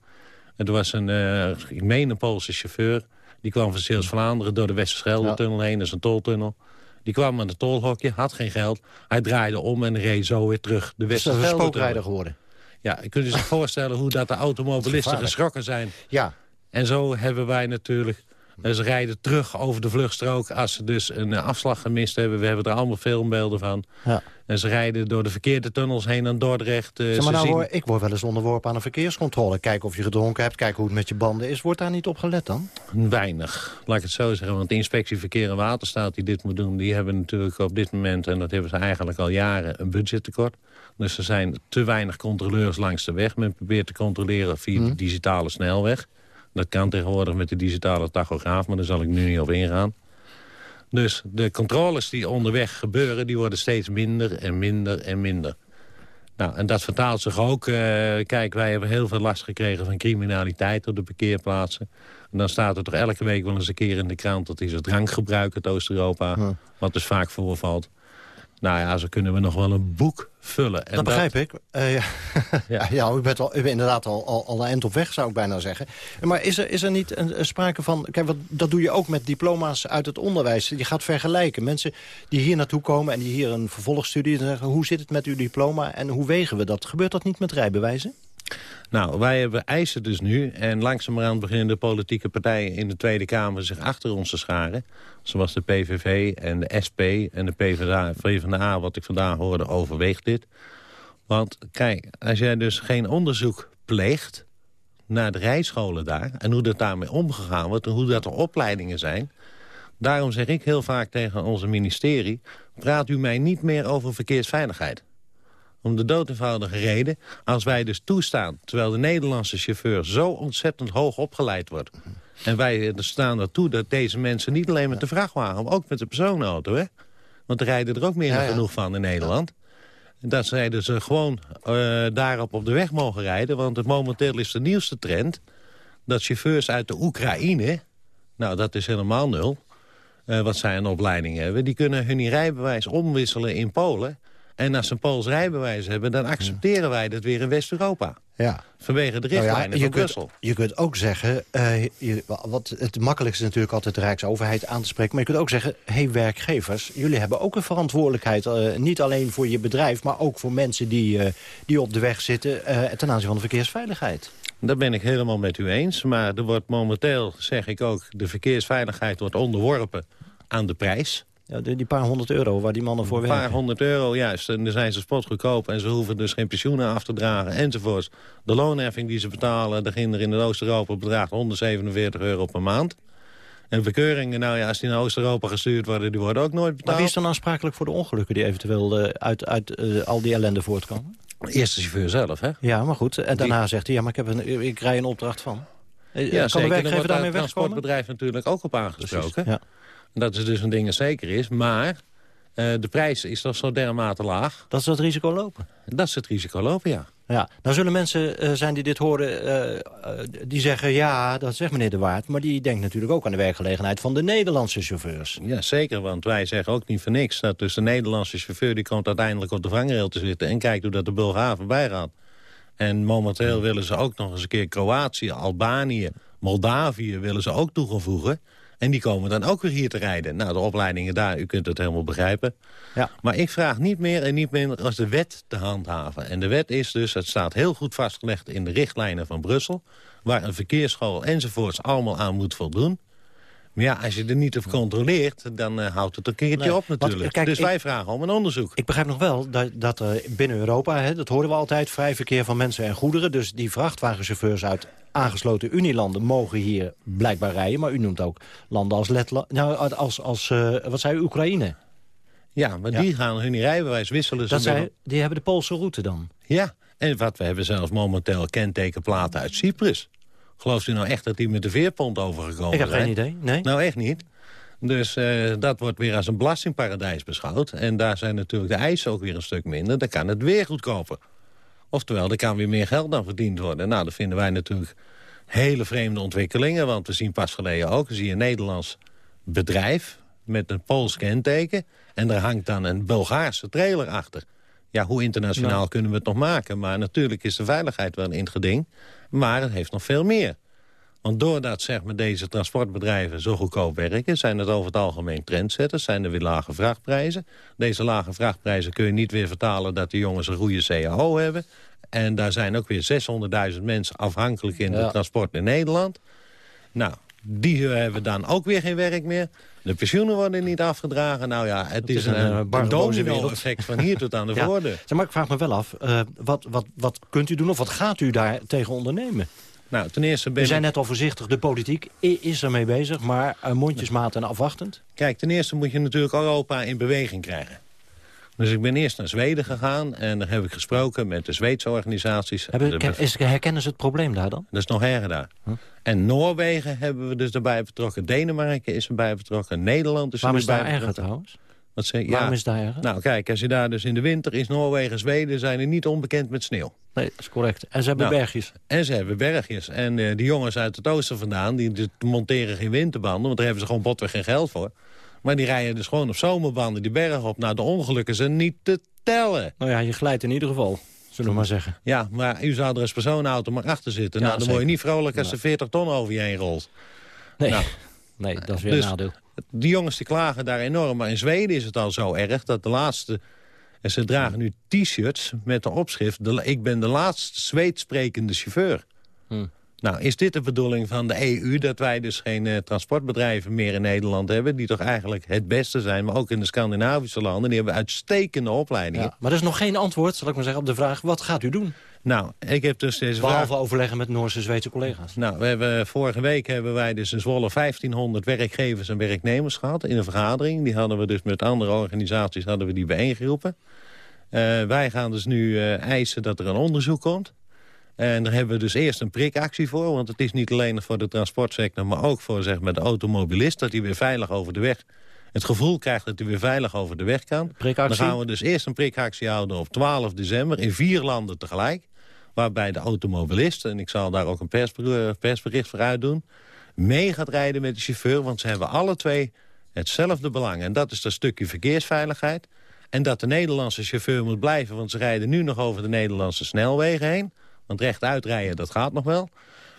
Het was een, uh, ik meen een Poolse chauffeur. Die kwam van Zeeuws-Vlaanderen door de Westerschelde-tunnel heen. Dat is een toltunnel. Die kwam aan het tolhokje, had geen geld. Hij draaide om en reed zo weer terug de. Is een spookrijder geworden? Ja, je kunt je zich [laughs] voorstellen hoe dat de automobilisten geschrokken zijn. Ja. En zo hebben wij natuurlijk ze rijden terug over de vluchtstrook als ze dus een afslag gemist hebben. We hebben er allemaal filmbeelden van. Ja. En ze rijden door de verkeerde tunnels heen aan Dordrecht. Uh, zeg maar nou, hoor, ik word wel eens onderworpen aan een verkeerscontrole. Kijken of je gedronken hebt, kijken hoe het met je banden is. Wordt daar niet op gelet dan? Weinig, laat ik het zo zeggen. Want de inspectie Verkeer en Waterstaat die dit moet doen... die hebben natuurlijk op dit moment, en dat hebben ze eigenlijk al jaren, een budgettekort. Dus er zijn te weinig controleurs langs de weg. Men probeert te controleren via de digitale snelweg. Dat kan tegenwoordig met de digitale tachograaf, maar daar zal ik nu niet op ingaan. Dus de controles die onderweg gebeuren, die worden steeds minder en minder en minder. Nou, en dat vertaalt zich ook. Uh, kijk, wij hebben heel veel last gekregen van criminaliteit op de parkeerplaatsen. En dan staat er toch elke week wel eens een keer in de krant... dat is het drankgebruik uit Oost-Europa, wat dus vaak voorvalt. Nou ja, zo kunnen we nog wel een boek vullen. En dat begrijp ik. Uh, ja. [laughs] ja. ja, u, bent al, u bent inderdaad al, al, al een eind op weg, zou ik bijna zeggen. Maar is er, is er niet een, een sprake van... Kijk, wat, dat doe je ook met diploma's uit het onderwijs. Je gaat vergelijken. Mensen die hier naartoe komen en die hier een vervolgstudie... zeggen, hoe zit het met uw diploma en hoe wegen we dat? Gebeurt dat niet met rijbewijzen? Nou, wij hebben eisen dus nu. En langzamerhand beginnen de politieke partijen in de Tweede Kamer zich achter ons te scharen. Zoals de PVV en de SP en de PvdA, PvdA wat ik vandaag hoorde, overweegt dit. Want kijk, als jij dus geen onderzoek pleegt naar de rijscholen daar... en hoe dat daarmee omgegaan wordt en hoe dat de opleidingen zijn... daarom zeg ik heel vaak tegen onze ministerie... praat u mij niet meer over verkeersveiligheid. Om de dood eenvoudige reden, als wij dus toestaan... terwijl de Nederlandse chauffeur zo ontzettend hoog opgeleid wordt... en wij staan ertoe dat deze mensen niet alleen met de vrachtwagen... maar ook met de personenauto, hè? Want er rijden er ook meer dan genoeg van in Nederland. Dat zij dus gewoon uh, daarop op de weg mogen rijden. Want het momenteel is de nieuwste trend... dat chauffeurs uit de Oekraïne... nou, dat is helemaal nul... Uh, wat zij een opleiding hebben... die kunnen hun rijbewijs omwisselen in Polen... En als ze een Pools rijbewijs hebben, dan accepteren wij dat weer in West-Europa. Ja. Vanwege de richtlijnen nou ja, van Brussel. Je kunt ook zeggen, uh, je, wat het makkelijkste is natuurlijk altijd de Rijksoverheid aan te spreken. Maar je kunt ook zeggen, hey werkgevers, jullie hebben ook een verantwoordelijkheid. Uh, niet alleen voor je bedrijf, maar ook voor mensen die, uh, die op de weg zitten ten aanzien van de verkeersveiligheid. Dat ben ik helemaal met u eens. Maar er wordt momenteel, zeg ik ook, de verkeersveiligheid wordt onderworpen aan de prijs. Ja, die paar honderd euro waar die mannen voor werken. Een paar honderd euro, juist. En dan zijn ze spotgoedkoop en ze hoeven dus geen pensioenen af te dragen enzovoorts. De loonheffing die ze betalen, de kinderen in Oost-Europa bedraagt 147 euro per maand. En verkeuringen, nou ja, als die naar Oost-Europa gestuurd worden, die worden ook nooit betaald. Maar wie is dan aansprakelijk voor de ongelukken die eventueel uh, uit, uit uh, al die ellende voortkomen? Eerst de chauffeur zelf, hè? Ja, maar goed. En daarna zegt hij, ja, maar ik, heb een, ik rij een opdracht van. Uh, ja, kan zeker. de werkgever daarmee wegkomen? Transportbedrijf natuurlijk ook op aangesproken. Ja. Dat is dus een ding dat zeker is. Maar uh, de prijs is toch zo dermate laag. Dat is het risico lopen? Dat is het risico lopen, ja. Ja, nou zullen mensen uh, zijn die dit horen, uh, die zeggen... ja, dat zegt meneer De Waard, maar die denkt natuurlijk ook aan de werkgelegenheid... van de Nederlandse chauffeurs. Ja, zeker, want wij zeggen ook niet voor niks... dat dus de Nederlandse chauffeur die komt uiteindelijk op de vangrail te zitten... en kijkt hoe dat de Bulgaar voorbij gaat. En momenteel willen ze ook nog eens een keer Kroatië, Albanië, Moldavië... willen ze ook toegevoegen. En die komen dan ook weer hier te rijden. Nou, de opleidingen daar, u kunt het helemaal begrijpen. Ja. Maar ik vraag niet meer en niet minder als de wet te handhaven. En de wet is dus, het staat heel goed vastgelegd in de richtlijnen van Brussel... waar een verkeersschool enzovoorts allemaal aan moet voldoen. Maar ja, als je er niet op controleert, dan uh, houdt het een keertje op natuurlijk. Kijk, dus wij vragen om een onderzoek. Ik begrijp nog wel dat, dat uh, binnen Europa, hè, dat horen we altijd... vrij verkeer van mensen en goederen. Dus die vrachtwagenchauffeurs uit aangesloten Unielanden mogen hier blijkbaar rijden. Maar u noemt ook landen als Letland, nou, als, als uh, wat zei u, Oekraïne. Ja, maar die gaan hun rijbewijs wisselen. Dat zij, die hebben de Poolse route dan? Ja, en wat we hebben zelfs momenteel kentekenplaten uit Cyprus. Gelooft u nou echt dat die met de veerpont overgekomen zijn? Ik heb geen idee, nee. Nou, echt niet. Dus uh, dat wordt weer als een belastingparadijs beschouwd. En daar zijn natuurlijk de eisen ook weer een stuk minder. Dan kan het weer goedkoper. Oftewel, er kan weer meer geld dan verdiend worden. Nou, dat vinden wij natuurlijk hele vreemde ontwikkelingen. Want we zien pas geleden ook, we zien een Nederlands bedrijf met een Pools kenteken. En daar hangt dan een Bulgaarse trailer achter. Ja, hoe internationaal kunnen we het nog maken? Maar natuurlijk is de veiligheid wel een geding. Maar het heeft nog veel meer. Want doordat zeg maar, deze transportbedrijven zo goedkoop werken... zijn het over het algemeen trendsetters, zijn er weer lage vrachtprijzen. Deze lage vrachtprijzen kun je niet weer vertalen... dat de jongens een goede CAO hebben. En daar zijn ook weer 600.000 mensen afhankelijk in de transport in Nederland. Nou, die hebben dan ook weer geen werk meer. De pensioenen worden niet afgedragen. Nou ja, het is, een, een, een domino-effect van hier tot aan de [laughs] ja. voordeur. Maar ik vraag me wel af, uh, wat, wat, wat kunt u doen of wat gaat u daar tegen ondernemen? Nou, ten eerste ben We zijn net al voorzichtig, de politiek is ermee bezig, maar uh, mondjesmaat en afwachtend. Kijk, ten eerste moet je natuurlijk Europa in beweging krijgen. Dus ik ben eerst naar Zweden gegaan en daar heb ik gesproken met de Zweedse organisaties. Hebben, de is, herkennen ze het probleem daar dan? Dat is nog erger daar. Huh? En Noorwegen hebben we dus erbij betrokken. Denemarken is erbij betrokken. Nederland is Waarom erbij is daar erger trouwens? Wat zeg, Waarom is daar erger? Nou kijk, als je daar dus in de winter is Noorwegen, Zweden... zijn er niet onbekend met sneeuw. Nee, dat is correct. En ze hebben nou, bergjes. En ze hebben bergjes. En uh, die jongens uit het oosten vandaan, die, die monteren geen winterbanden... want daar hebben ze gewoon botweg geen geld voor. Maar die rijden dus gewoon op zomerbanden die berg op. Nou, de ongelukken zijn niet te tellen. Nou ja, je glijdt in ieder geval. Zullen we maar zeggen. Ja, maar u zou er als personenauto maar achter zitten. Ja, nou, dan word je niet vrolijk als er 40 ton over je heen rolt. Nee, nou, [laughs] nee dat is weer dus, een nadeel. Die jongens die klagen daar enorm. Maar in Zweden is het al zo erg dat de laatste... En ze dragen nu t-shirts met de opschrift... De, ik ben de laatste Zweeds sprekende chauffeur. Hm. Nou, is dit de bedoeling van de EU... dat wij dus geen uh, transportbedrijven meer in Nederland hebben... die toch eigenlijk het beste zijn, maar ook in de Scandinavische landen... die hebben uitstekende opleidingen. Ja, maar dat is nog geen antwoord, zal ik maar zeggen, op de vraag... wat gaat u doen? Nou, ik heb dus deze Behalve vraag... overleggen met Noorse Zweedse collega's. Nou, we hebben, vorige week hebben wij dus in Zwolle 1500 werkgevers en werknemers gehad... in een vergadering. Die hadden we dus met andere organisaties hadden we die bijeengeroepen. Uh, wij gaan dus nu uh, eisen dat er een onderzoek komt. En daar hebben we dus eerst een prikactie voor. Want het is niet alleen voor de transportsector... maar ook voor zeg maar, de automobilist... dat hij weer veilig over de weg... het gevoel krijgt dat hij weer veilig over de weg kan. Prikactie? Dan gaan we dus eerst een prikactie houden op 12 december... in vier landen tegelijk. Waarbij de automobilist, en ik zal daar ook een persbericht voor uitdoen... mee gaat rijden met de chauffeur. Want ze hebben alle twee hetzelfde belang. En dat is dat stukje verkeersveiligheid. En dat de Nederlandse chauffeur moet blijven... want ze rijden nu nog over de Nederlandse snelwegen heen... Want rechtuit rijden, dat gaat nog wel.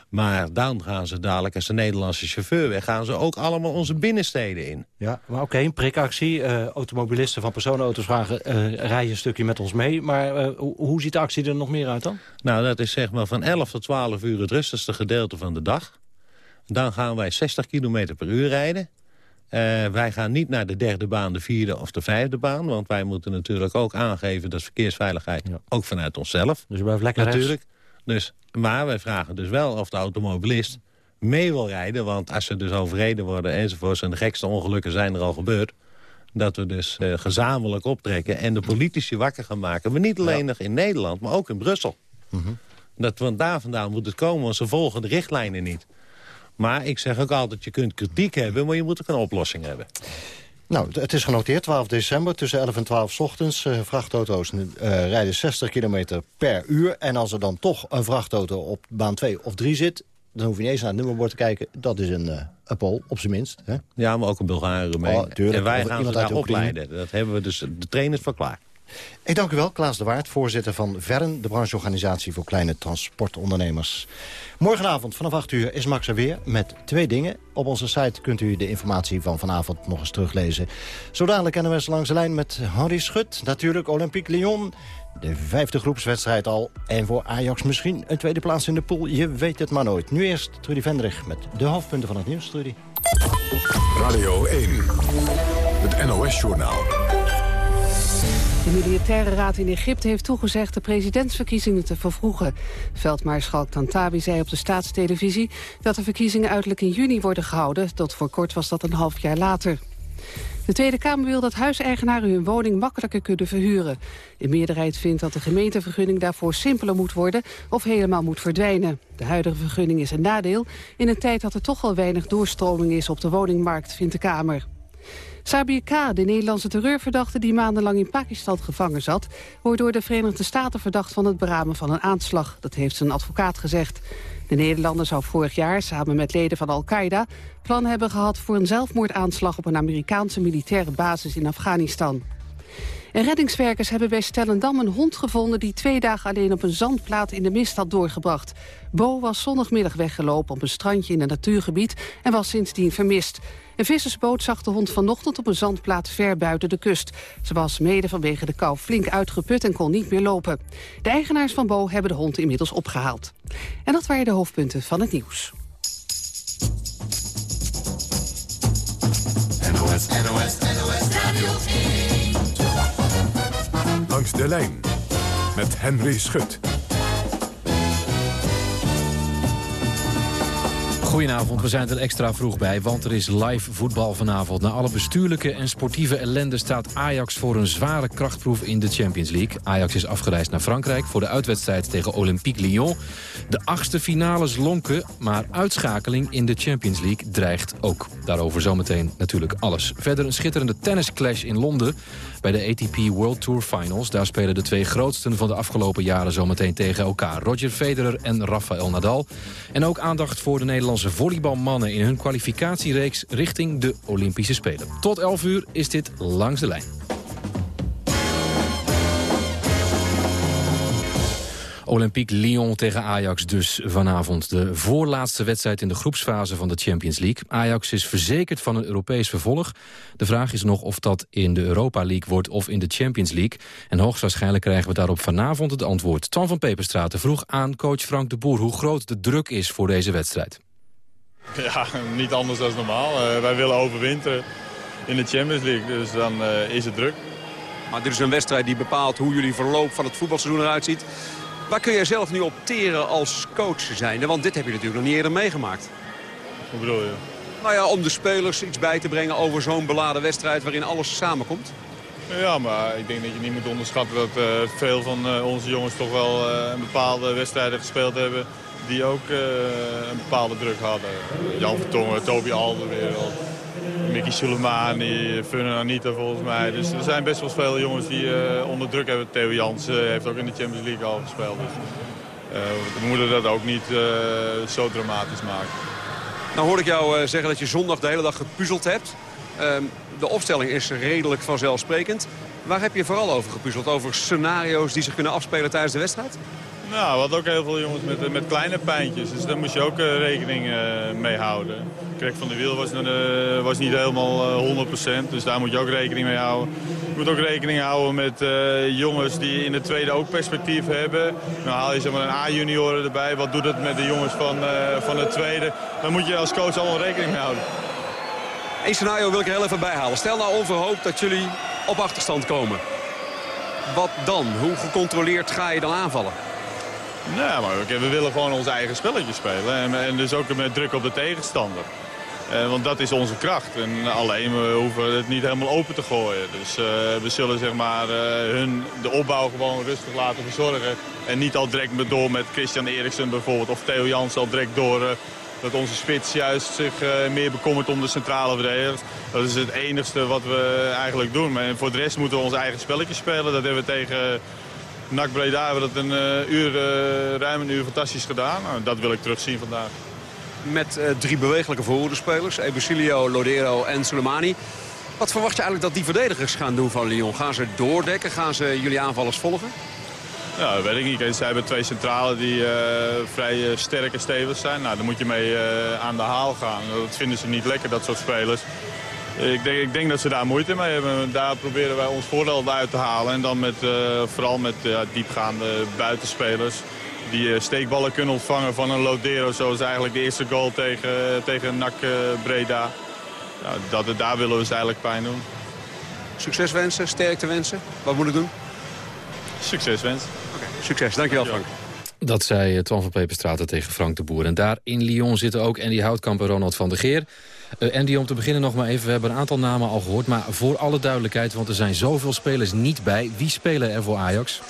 Maar dan gaan ze dadelijk, als de Nederlandse chauffeur weg... gaan ze ook allemaal onze binnensteden in. Ja, maar oké, een prikactie. Uh, automobilisten van personenauto's vragen... Uh, rij een stukje met ons mee. Maar uh, hoe ziet de actie er nog meer uit dan? Nou, dat is zeg maar van 11 tot 12 uur het rustigste gedeelte van de dag. Dan gaan wij 60 km per uur rijden. wij gaan niet naar de derde baan, de vierde of de vijfde baan. Want wij moeten natuurlijk ook aangeven dat verkeersveiligheid... Ja. ook vanuit onszelf. Dus je blijft lekker natuurlijk. Dus, maar wij vragen dus wel of de automobilist mee wil rijden. Want als ze dus overreden worden enzovoorts... en de gekste ongelukken zijn er al gebeurd... dat we dus uh, gezamenlijk optrekken en de politici wakker gaan maken. Maar niet alleen nog in Nederland, maar ook in Brussel. Mm -hmm. dat, want daar vandaan moet het komen, want ze volgen de richtlijnen niet. Maar ik zeg ook altijd, je kunt kritiek hebben... maar je moet ook een oplossing hebben. Nou, het is genoteerd, 12 december, tussen 11 en 12 's ochtends. Uh, vrachtauto's uh, rijden 60 km per uur. En als er dan toch een vrachtauto op baan 2 of 3 zit... dan hoef je niet eens naar het nummerbord te kijken. Dat is een, uh, op zijn minst. Hè? Ja, maar ook een Bulgaren mee. Oh, tuurlijk, en wij of gaan ze daar opleiden. Dat hebben we dus de trainers verklaard. Ik dank u wel, Klaas de Waard, voorzitter van VERN... de brancheorganisatie voor kleine transportondernemers. Morgenavond vanaf 8 uur is Max er weer met twee dingen. Op onze site kunt u de informatie van vanavond nog eens teruglezen. Zo dadelijk NOS langs de lijn met Harry Schut. Natuurlijk Olympique Lyon. De vijfde groepswedstrijd al. En voor Ajax misschien een tweede plaats in de pool. Je weet het maar nooit. Nu eerst Trudy Vendrich met de hoofdpunten van het nieuws, Trudy. Radio 1, het NOS-journaal. De militaire raad in Egypte heeft toegezegd de presidentsverkiezingen te vervroegen. Veldmaarschalk Tantawi zei op de staatstelevisie dat de verkiezingen uiterlijk in juni worden gehouden. Tot voor kort was dat een half jaar later. De Tweede Kamer wil dat huiseigenaren hun woning makkelijker kunnen verhuren. De meerderheid vindt dat de gemeentevergunning daarvoor simpeler moet worden of helemaal moet verdwijnen. De huidige vergunning is een nadeel in een tijd dat er toch al weinig doorstroming is op de woningmarkt, vindt de Kamer. Sabir K., de Nederlandse terreurverdachte die maandenlang in Pakistan gevangen zat... wordt door de Verenigde Staten verdacht van het beramen van een aanslag. Dat heeft zijn advocaat gezegd. De Nederlander zou vorig jaar samen met leden van Al-Qaeda... plan hebben gehad voor een zelfmoordaanslag op een Amerikaanse militaire basis in Afghanistan. En reddingswerkers hebben bij Stellendam een hond gevonden... die twee dagen alleen op een zandplaat in de mist had doorgebracht. Bo was zondagmiddag weggelopen op een strandje in een natuurgebied... en was sindsdien vermist. Een vissersboot zag de hond vanochtend op een zandplaat ver buiten de kust. Ze was mede vanwege de kou flink uitgeput en kon niet meer lopen. De eigenaars van Bo hebben de hond inmiddels opgehaald. En dat waren de hoofdpunten van het nieuws. NOS, NOS, NOS Radio 1. Langs de lijn met Henry Schut. Goedenavond, we zijn er extra vroeg bij, want er is live voetbal vanavond. Na alle bestuurlijke en sportieve ellende staat Ajax voor een zware krachtproef in de Champions League. Ajax is afgereisd naar Frankrijk voor de uitwedstrijd tegen Olympique Lyon. De achtste finales lonken, maar uitschakeling in de Champions League dreigt ook. Daarover zometeen natuurlijk alles. Verder een schitterende tennisclash in Londen bij de ATP World Tour Finals. Daar spelen de twee grootsten van de afgelopen jaren zometeen tegen elkaar. Roger Federer en Rafael Nadal. En ook aandacht voor de Nederlandse volleybalmannen in hun kwalificatiereeks richting de Olympische Spelen. Tot 11 uur is dit Langs de Lijn. Olympique Lyon tegen Ajax dus vanavond. De voorlaatste wedstrijd in de groepsfase van de Champions League. Ajax is verzekerd van een Europees vervolg. De vraag is nog of dat in de Europa League wordt of in de Champions League. En hoogstwaarschijnlijk krijgen we daarop vanavond het antwoord. Twan van Peperstraten vroeg aan coach Frank de Boer... hoe groot de druk is voor deze wedstrijd. [laughs] Ja, niet anders dan normaal. Uh, wij willen overwinteren in de Champions League, dus dan uh, is het druk. Maar dit is een wedstrijd die bepaalt hoe jullie verloop van het voetbalseizoen eruit ziet. Waar kun jij zelf nu op teren als coach zijn? Want dit heb je natuurlijk nog niet eerder meegemaakt. Hoe bedoel je? Nou ja, om de spelers iets bij te brengen over zo'n beladen wedstrijd waarin alles samenkomt. Ja, maar ik denk dat je niet moet onderschatten dat uh, veel van uh, onze jongens toch wel uh, een bepaalde wedstrijden gespeeld hebben die ook een bepaalde druk hadden. Jan Vertongen, Toby Alderwereld, Mickey Soleimani, Funne Anita volgens mij. Dus er zijn best wel veel jongens die onder druk hebben. Theo Jansen heeft ook in de Champions League al gespeeld. Dus we moeten dat ook niet zo dramatisch maken. Nou hoorde ik jou zeggen dat je zondag de hele dag gepuzzeld hebt. Ehm, de opstelling is redelijk vanzelfsprekend. Waar heb je vooral over gepuzzeld? Over scenario's die zich kunnen afspelen tijdens de wedstrijd? Nou, we hadden ook heel veel jongens met, met kleine pijntjes. Dus daar moest je ook uh, rekening uh, mee houden. Greg van der Wiel was, uh, was niet helemaal 100%. Dus daar moet je ook rekening mee houden. Je moet ook rekening houden met jongens die in de tweede ook perspectief hebben. Nou haal je zeg maar een A-junioren erbij. Wat doet het met de jongens van, van de tweede? Daar moet je als coach allemaal rekening mee houden. Eén scenario wil ik er heel even bij halen. Stel nou onverhoopt dat jullie op achterstand komen. Wat dan? Hoe gecontroleerd ga je dan aanvallen? Nou, maar we willen gewoon ons eigen spelletje spelen. En, en dus ook met druk op de tegenstander. Uh, want dat is onze kracht. En alleen we hoeven het niet helemaal open te gooien. Dus uh, we zullen zeg maar, uh, hun de opbouw gewoon rustig laten verzorgen. En niet al direct door met Christian Eriksen bijvoorbeeld. Of Theo Jans al direct door dat onze spits juist zich meer bekommert om de centrale verdedigers. Dat is het enigste wat we eigenlijk doen. Maar voor de rest moeten we ons eigen spelletje spelen. Dat hebben we tegen NAC Breda hebben dat een uur, ruim een uur fantastisch gedaan. Nou, dat wil ik terugzien vandaag. Met drie bewegelijke voorhoedenspelers. Ebesilio, Lodero en Soleimani. Wat verwacht je eigenlijk dat die verdedigers gaan doen van Lyon? Gaan ze doordekken? Gaan ze jullie aanvallers volgen? Ja, dat weet ik niet. Zij hebben twee centralen die uh, vrij uh, sterk en stevig zijn. Nou, daar moet je mee uh, aan de haal gaan. Dat vinden ze niet lekker, dat soort spelers. Ik denk, ik denk dat ze daar moeite mee hebben. Daar proberen wij ons voordeel uit te halen. En dan met, vooral met diepgaande buitenspelers die steekballen kunnen ontvangen van een Lodero. Zoals eigenlijk de eerste goal tegen, tegen NAC Breda. Ja, dat, daar willen we ze eigenlijk pijn doen. Succes wensen, sterkte wensen. Wat moet ik doen? Succes wensen. Okay, succes, dankjewel Frank. Dat zei Twan van Peperstraten tegen Frank de Boer. En daar in Lyon zitten ook Andy Houtkamp en Ronald van der Geer. Uh, Andy, om te beginnen nog maar even, we hebben een aantal namen al gehoord. Maar voor alle duidelijkheid, want er zijn zoveel spelers niet bij. Wie spelen er voor Ajax?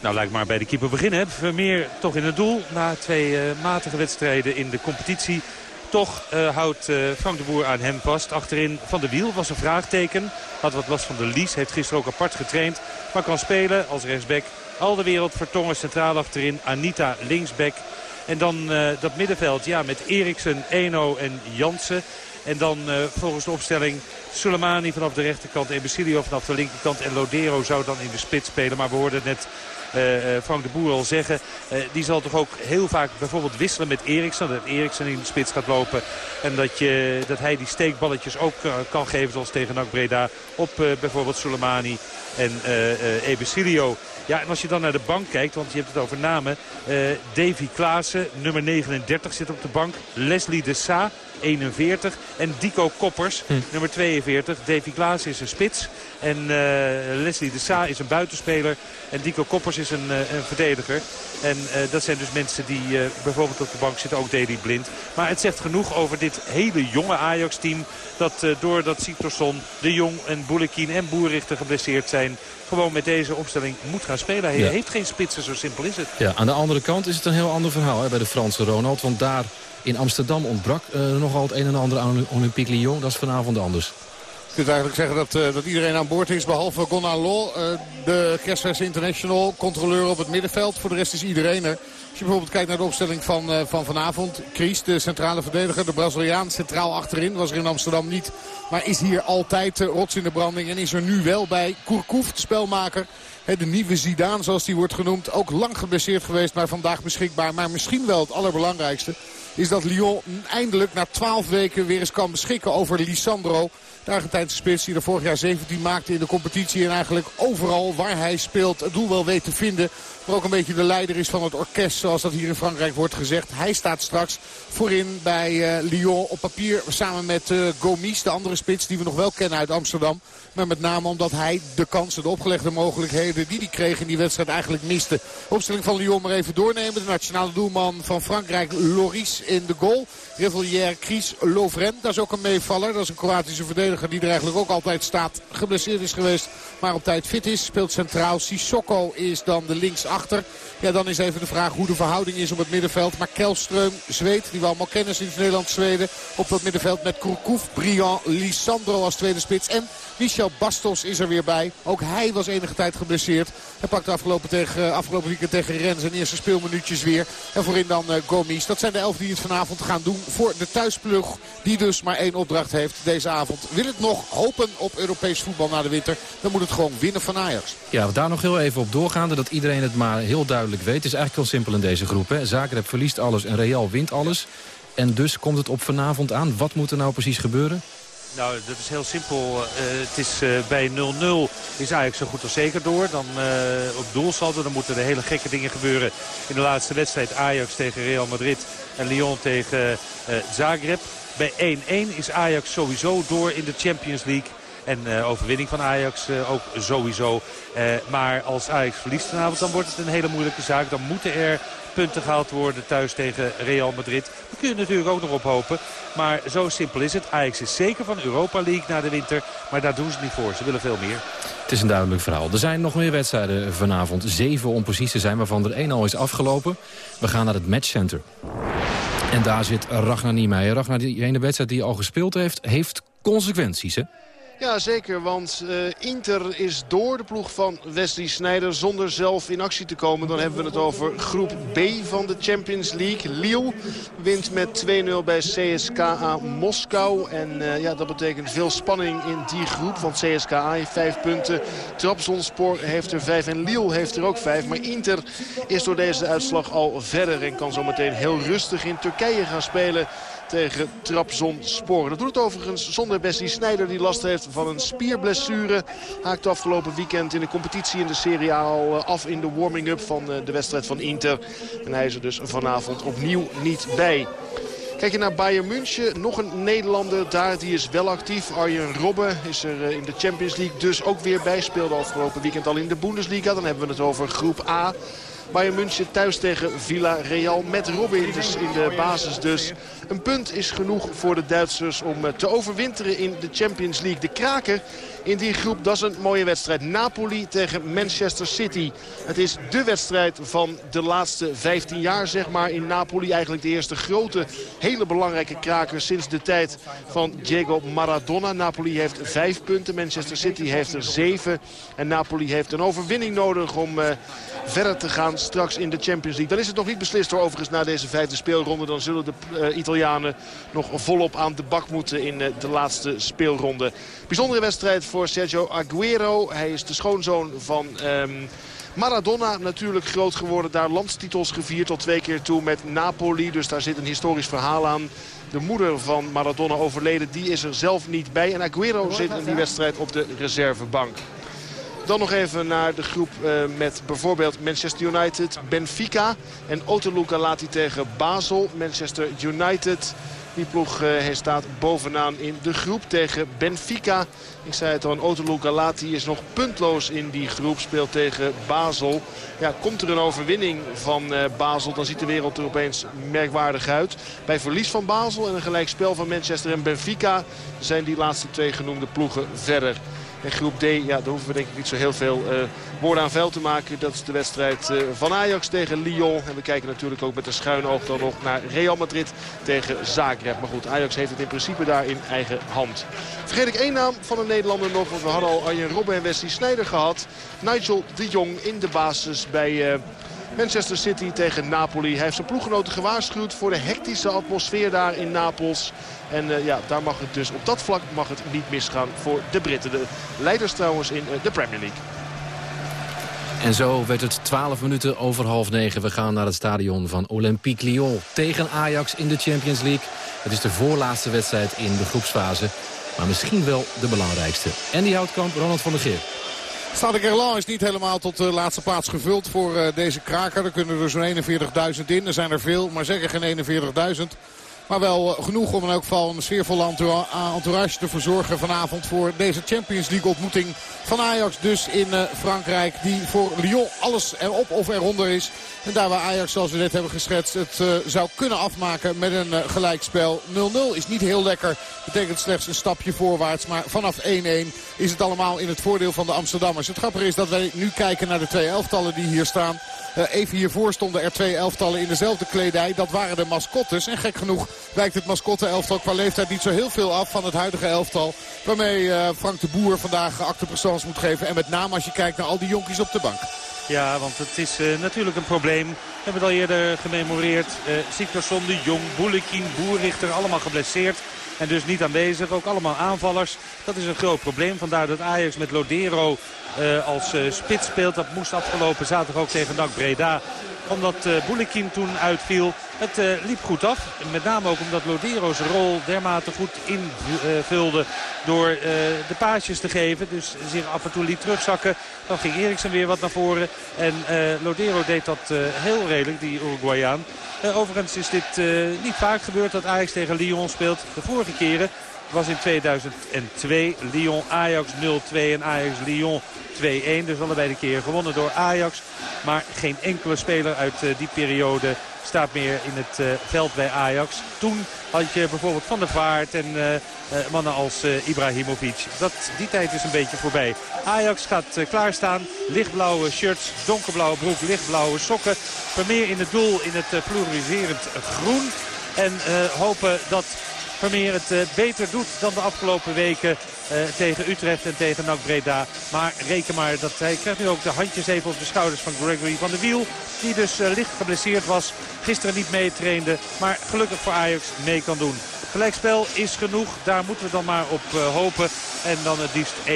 Nou, lijkt maar bij de keeper beginnen. Vermeer toch in het doel na twee uh, matige wedstrijden in de competitie. Toch uh, houdt Frank de Boer aan hem vast. Achterin Van de Wiel was een vraagteken. Had wat last van de lies. Heeft gisteren ook apart getraind. Maar kan spelen als rechtsback. Al de wereld Vertongen centraal achterin. Anita linksback. En dan dat middenveld ja, met Eriksen, Eno en Jansen. En dan uh, volgens de opstelling Soleimani vanaf de rechterkant. Ebesilio vanaf de linkerkant. En Lodero zou dan in de spits spelen. Maar we hoorden net uh, Frank de Boer al zeggen. Die zal toch ook heel vaak bijvoorbeeld wisselen met Eriksen. Dat Eriksen in de spits gaat lopen. En dat, je, dat hij die steekballetjes ook kan geven zoals tegen NAC Breda. Op bijvoorbeeld Soleimani en Ebesilio. Ja, en als je dan naar de bank kijkt, want je hebt het over namen. Davy Klaassen, nummer 39, zit op de bank. Leslie de Sa, 41. En Dico Koppers, hm. nummer 42. Davy Klaas is een spits. En uh, Leslie de Sa is een buitenspeler. En Dico Koppers is een, uh, een verdediger. En uh, dat zijn dus mensen die bijvoorbeeld op de bank zitten. Ook Deli Blind. Maar het zegt genoeg over dit hele jonge Ajax-team. Dat doordat Citroson, De Jong en Boulekin en Boerrichter geblesseerd zijn gewoon met deze opstelling moet gaan spelen. Hij ja. heeft geen spitsen, zo simpel is het. Ja, aan de andere kant is het een heel ander verhaal hè, bij de Franse Ronald. Want daar in Amsterdam ontbrak uh, nogal het een en ander aan Olympique Lyon. Dat is vanavond anders. Je kunt eigenlijk zeggen dat, uh, dat iedereen aan boord is, behalve Gonalo, uh, de Kerstvers International, controleur op het middenveld. Voor de rest is iedereen er. Als je bijvoorbeeld kijkt naar de opstelling van, van vanavond. Kries, de centrale verdediger, de Braziliaan, centraal achterin. Was er in Amsterdam niet, maar is hier altijd rots in de branding. En is er nu wel bij Kourkouf, de spelmaker. De nieuwe Zidane, zoals die wordt genoemd. Ook lang geblesseerd geweest, maar vandaag beschikbaar. Maar misschien wel het allerbelangrijkste is dat Lyon eindelijk na 12 weken weer eens kan beschikken over Lisandro. De Argentijnse spits die er vorig jaar 17 maakte in de competitie. En eigenlijk overal waar hij speelt het doel wel weet te vinden. Maar ook een beetje de leider is van het orkest zoals dat hier in Frankrijk wordt gezegd. Hij staat straks voorin bij uh, Lyon op papier samen met uh, Gomis. De andere spits die we nog wel kennen uit Amsterdam. Maar met name omdat hij de kansen, de opgelegde mogelijkheden die hij kreeg in die wedstrijd eigenlijk miste. Opstelling van Lyon maar even doornemen. De nationale doelman van Frankrijk, Loris in de goal. Rivalière, Chris Lovren. Dat is ook een meevaller. Dat is een Kroatische verdediger die er eigenlijk ook altijd staat. Geblesseerd is geweest, maar op tijd fit is. Speelt centraal. Sissoko is dan de linksachter. Ja, dan is even de vraag hoe de verhouding is op het middenveld. Maar Kelström, Zweed, die we allemaal kennen sinds Nederland-Zweden. Op dat middenveld met Kourkouf, Briand, Lisandro als tweede spits. En Michel Bastos is er weer bij. Ook hij was enige tijd geblesseerd. Hij pakte afgelopen, tegen, afgelopen weekend tegen Rennes zijn eerste speelminuutjes weer. En voorin dan uh, Gomis. Dat zijn de elf die het vanavond gaan doen voor de thuisplug. Die dus maar één opdracht heeft deze avond. Wil het nog hopen op Europees voetbal na de winter. Dan moet het gewoon winnen van Ajax. Ja, daar nog heel even op doorgaande. Dat iedereen het maar heel duidelijk weet. Het is eigenlijk heel simpel in deze groep. Hè. Zagreb verliest alles en Real wint alles. En dus komt het op vanavond aan. Wat moet er nou precies gebeuren? Nou, dat is heel simpel. Uh, het is uh, bij 0-0 is Ajax zo goed als zeker door. Dan uh, op doelsaldo. Dan moeten er hele gekke dingen gebeuren. In de laatste wedstrijd Ajax tegen Real Madrid en Lyon tegen Zagreb. Bij 1-1 is Ajax sowieso door in de Champions League. En uh, overwinning van Ajax ook sowieso. Maar als Ajax verliest vanavond, dan wordt het een hele moeilijke zaak. Dan moeten er punten gehaald worden thuis tegen Real Madrid. Daar kun je natuurlijk ook nog op hopen. Maar zo simpel is het. Ajax is zeker van Europa League na de winter. Maar daar doen ze niet voor. Ze willen veel meer. Het is een duidelijk verhaal. Er zijn nog meer wedstrijden vanavond. Zeven om precies te zijn, waarvan er één al is afgelopen. We gaan naar het matchcenter. En daar zit Ragnar Niemeyer. Ragnar, die ene wedstrijd die al gespeeld heeft, heeft consequenties, hè? Ja, zeker, want uh, Inter is door de ploeg van Wesley Sneijder zonder zelf in actie te komen. Dan hebben we het over groep B van de Champions League. Lille wint met 2-0 bij CSKA Moskou. En uh, ja, dat betekent veel spanning in die groep, want CSKA heeft vijf punten. Trabzonspor heeft er vijf en Lille heeft er ook vijf. Maar Inter is door deze uitslag al verder en kan zometeen heel rustig in Turkije gaan spelen tegen Trabzonspor. Dat doet het overigens zonder Bessie Snijder die last heeft van een spierblessure. Haakt afgelopen weekend in de competitie in de Serie A al eh, af in de warming-up van eh, de wedstrijd van Inter. En hij is er dus vanavond opnieuw niet bij. Kijk je naar Bayern München, nog een Nederlander daar, die is wel actief. Arjen Robben is er eh, in de Champions League dus ook weer bij. Speelde afgelopen weekend al in de Bundesliga. Dan hebben we het over groep A. Bayern München thuis tegen Villarreal met Robin dus in de basis dus. Een punt is genoeg voor de Duitsers om te overwinteren in de Champions League. De kraker in die groep. Dat is een mooie wedstrijd. Napoli tegen Manchester City. Het is de wedstrijd van de laatste 15 jaar zeg maar in Napoli. Eigenlijk de eerste grote, hele belangrijke kraker sinds de tijd van Diego Maradona. Napoli heeft vijf punten. Manchester City heeft er zeven. En Napoli heeft een overwinning nodig om uh, verder te gaan straks in de Champions League. Dan is het nog niet beslist hoor overigens na deze vijfde speelronde. Dan zullen de uh, Italianen nog volop aan de bak moeten in uh, de laatste speelronde. Bijzondere wedstrijd voor Sergio Aguero. Hij is de schoonzoon van... Um, Maradona natuurlijk groot geworden. Daar landstitels gevierd tot twee keer toe met Napoli. Dus daar zit een historisch verhaal aan. De moeder van Maradona overleden, die is er zelf niet bij. En Aguero zit in die wedstrijd op de reservebank. Dan nog even naar de groep uh, met bijvoorbeeld Manchester United, Benfica. En Otoluca laat hij tegen Basel. Manchester United die ploeg uh, staat bovenaan in de groep tegen Benfica. Ik zei het al, Otolo Galati is nog puntloos in die groep. Speelt tegen Basel. Ja, komt er een overwinning van uh, Basel, dan ziet de wereld er opeens merkwaardig uit. Bij verlies van Basel en een gelijkspel van Manchester en Benfica... zijn die laatste twee genoemde ploegen verder. En groep D, ja, daar hoeven we denk ik niet zo heel veel uh, woorden aan vuil te maken. Dat is de wedstrijd uh, van Ajax tegen Lyon. En we kijken natuurlijk ook met een schuin oog dan nog naar Real Madrid tegen Zagreb. Maar goed, Ajax heeft het in principe daar in eigen hand. Vergeet ik één naam van een Nederlander nog. Want we hadden al Arjen Robben en Wesley Sneijder gehad. Nigel de Jong in de basis bij... Uh, Manchester City tegen Napoli. Hij heeft zijn ploeggenoten gewaarschuwd voor de hectische atmosfeer daar in Napels. En uh, ja, daar mag het dus op dat vlak mag het niet misgaan voor de Britten. De leiders trouwens in uh, de Premier League. En zo werd het 12 minuten over half negen. We gaan naar het stadion van Olympique Lyon tegen Ajax in de Champions League. Het is de voorlaatste wedstrijd in de groepsfase. Maar misschien wel de belangrijkste. En die Houtkamp, Ronald van der Geer. Stade Gerland is niet helemaal tot de laatste plaats gevuld voor uh, deze kraker. Er kunnen er zo'n 41.000 in. Er zijn er veel, maar zeker geen 41.000. Maar wel eh, genoeg om in elk geval een sfeervolle entourage te verzorgen vanavond voor deze Champions League ontmoeting van Ajax. Dus in uh, Frankrijk die voor Lyon alles erop of eronder is. En daar waar Ajax zoals we net hebben geschetst het zou kunnen afmaken met een gelijkspel. 0-0 is niet heel lekker. Betekent slechts een stapje voorwaarts. Maar vanaf 1-1 is het allemaal in het voordeel van de Amsterdammers. Het grappige is dat wij nu kijken naar de twee elftallen die hier staan. Even hiervoor stonden er twee elftallen in dezelfde kledij. Dat waren de mascottes. En gek genoeg wijkt het mascotte-elftal qua leeftijd niet zo heel veel af van het huidige elftal. Waarmee uh, Frank de Boer vandaag acte moet geven. En met name als je kijkt naar al die jonkies op de bank. Ja, want het is uh, natuurlijk een probleem. We hebben het al eerder gememoreerd. Uh, de Jong, Boulekin, Boerrichter, allemaal geblesseerd. En dus niet aanwezig. Ook allemaal aanvallers. Dat is een groot probleem. Vandaar dat Ajax met Lodero als uh, spits speelt. Dat moest afgelopen zaterdag ook tegen NAC Breda. Omdat uh, toen uitviel. Het uh, liep goed af. Met name ook omdat Lodero zijn rol dermate goed invulde door uh, de paasjes te geven. Dus zich af en toe liet terugzakken. Dan ging Eriksen weer wat naar voren. En Lodero deed dat heel redelijk, die Uruguayaan. overigens is dit niet vaak gebeurd dat Ajax tegen Lyon speelt. De vorige keren was in 2002 Lyon-Ajax 0-2 en Ajax-Lyon 2-1. Dus allebei de keer gewonnen door Ajax. Maar geen enkele speler uit die periode staat meer in het uh, veld bij Ajax. Toen had je bijvoorbeeld Van der Vaart en uh, mannen als Ibrahimovic. Dat, die tijd is een beetje voorbij. Ajax gaat klaarstaan. Lichtblauwe shirts, donkerblauwe broek, lichtblauwe sokken. Vermeer in het doel in het fluoriserend groen. En hopen dat Vermeer het beter doet dan de afgelopen weken tegen Utrecht en tegen NAC Breda. Maar reken maar dat hij krijgt nu ook de handjes even op de schouders van Gregory van der Wiel. Die dus licht geblesseerd was. Gisteren niet meetrainde. Maar gelukkig voor Ajax mee kan doen. Gelijkspel is genoeg. Daar moeten we dan maar op uh, hopen. En dan het liefst 1-1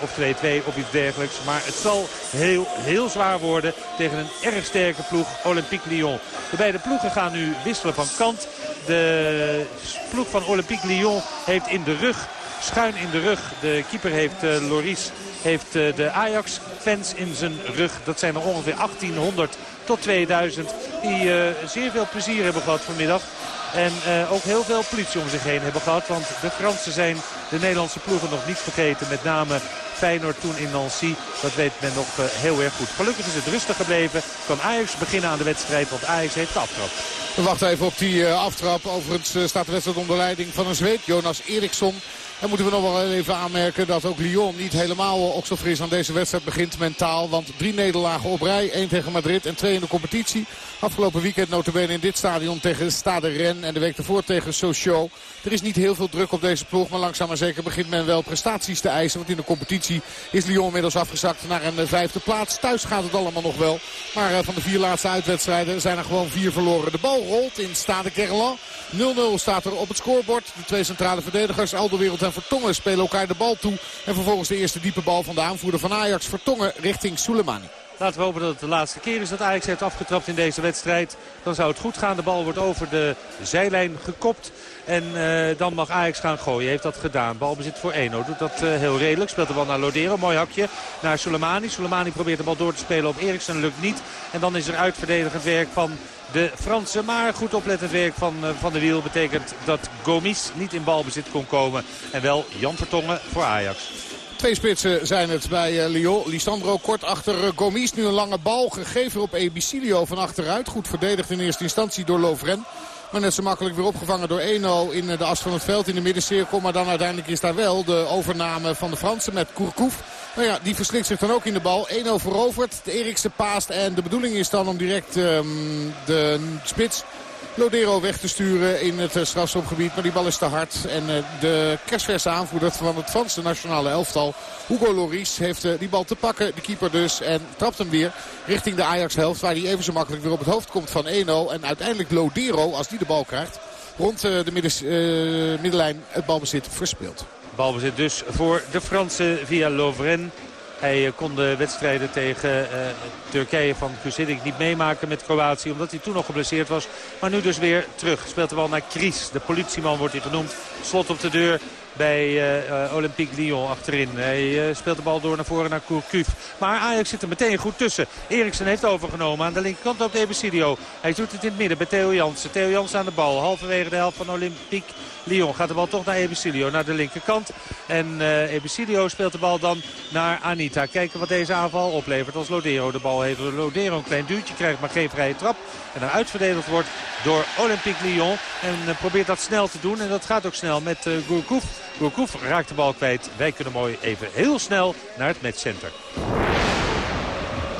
of 2-2 of iets dergelijks. Maar het zal heel, heel zwaar worden tegen een erg sterke ploeg. Olympique Lyon. De beide ploegen gaan nu wisselen van kant. De ploeg van Olympique Lyon heeft in de rug schuin in de rug. De keeper heeft uh, Loris heeft uh, de Ajax-fans in zijn rug. Dat zijn er ongeveer 1800 tot 2000 die zeer veel plezier hebben gehad vanmiddag. En uh, ook heel veel politie om zich heen hebben gehad. Want de Fransen zijn de Nederlandse ploegen nog niet vergeten. Met name Feyenoord toen in Nancy. Dat weet men nog uh, heel erg goed. Gelukkig is het rustig gebleven. Kan Ajax beginnen aan de wedstrijd. Want Ajax heeft de aftrap. We wachten even op die uh, aftrap. Overigens staat de wedstrijd onder leiding van een Zweed. Jonas Eriksson. En moeten we nog wel even aanmerken dat ook Lyon niet helemaal okselfris aan deze wedstrijd begint mentaal. Want drie nederlagen op rij. één tegen Madrid en twee in de competitie. Afgelopen weekend notabene in dit stadion tegen Stade Rennes. En de week ervoor tegen Sochaux. Er is niet heel veel druk op deze ploeg. Maar langzaam maar zeker begint men wel prestaties te eisen. Want in de competitie is Lyon inmiddels afgezakt naar een vijfde plaats. Thuis gaat het allemaal nog wel. Maar van de vier laatste uitwedstrijden zijn er gewoon vier verloren. De bal rolt in Stade Kerlan. 0-0 staat er op het scorebord. De twee centrale verdedigers, Alderwereld en Vertongen, spelen elkaar de bal toe. En vervolgens de eerste diepe bal van de aanvoerder van Ajax, Vertongen, richting Soleimani. Laten we hopen dat het de laatste keer is dat Ajax heeft afgetrapt in deze wedstrijd. Dan zou het goed gaan. De bal wordt over de zijlijn gekopt. En uh, dan mag Ajax gaan gooien. Heeft dat gedaan. Balbezit voor Eno. Doet dat uh, heel redelijk. Speelt de bal naar Lodero. Mooi hakje naar Soleimani. Soleimani probeert de bal door te spelen op Eriksen. Lukt niet. En dan is er uitverdedigend werk van de Fransen. Maar goed oplettend werk van uh, Van der Wiel betekent dat Gomis niet in balbezit kon komen. En wel Jan Vertongen voor Ajax. Twee spitsen zijn het bij uh, Lyon. Lisandro kort achter uh, Gomis. Nu een lange bal gegeven op Ebicilio van achteruit. Goed verdedigd in eerste instantie door Lovren. Maar net zo makkelijk weer opgevangen door Eno in de as van het veld in de middencirkel. Maar dan uiteindelijk is daar wel de overname van de Fransen met Kourkouf. Nou ja, die verslikt zich dan ook in de bal. Eno veroverd, de Erikse paast. En de bedoeling is dan om direct um, de spits Lodero weg te sturen in het strafschopgebied. Maar die bal is te hard. En de kerstverse aanvoerder van het Franse nationale elftal, Hugo Loris, heeft die bal te pakken. De keeper dus. En trapt hem weer richting de Ajax-helft. Waar hij even zo makkelijk weer op het hoofd komt van Eno. En uiteindelijk Lodero, als die de bal krijgt, rond de middenlijn het balbezit verspeelt. Balbezit dus voor de Fransen via Lovren. Hij kon de wedstrijden tegen uh, Turkije van Kuzidik niet meemaken met Kroatië. Omdat hij toen nog geblesseerd was. Maar nu dus weer terug. Speelt de bal naar Kries. De politieman wordt hij genoemd. Slot op de deur bij uh, Olympique Lyon achterin. Hij speelt de bal door naar voren naar Kourkuf. Maar Ajax zit er meteen goed tussen. Eriksen heeft overgenomen. Aan de linkerkant ook Ebesilio. Hij doet het in het midden bij Theo Jansen. Theo Jansen aan de bal. Halverwege de helft van Olympique Lyon. Gaat de bal toch naar Ebesilio. Naar de linkerkant. En uh, speelt de bal dan naar Anita. Kijken wat deze aanval oplevert als Lodero de bal heeft. Lodero een klein duwtje krijgt maar geen vrije trap. En dan uitverdedigd wordt door Olympique Lyon. En probeert dat snel te doen. En dat gaat ook snel met uh, Gourcouf. Gourcouf raakt de bal kwijt. Wij kunnen mooi even heel snel naar het matchcenter.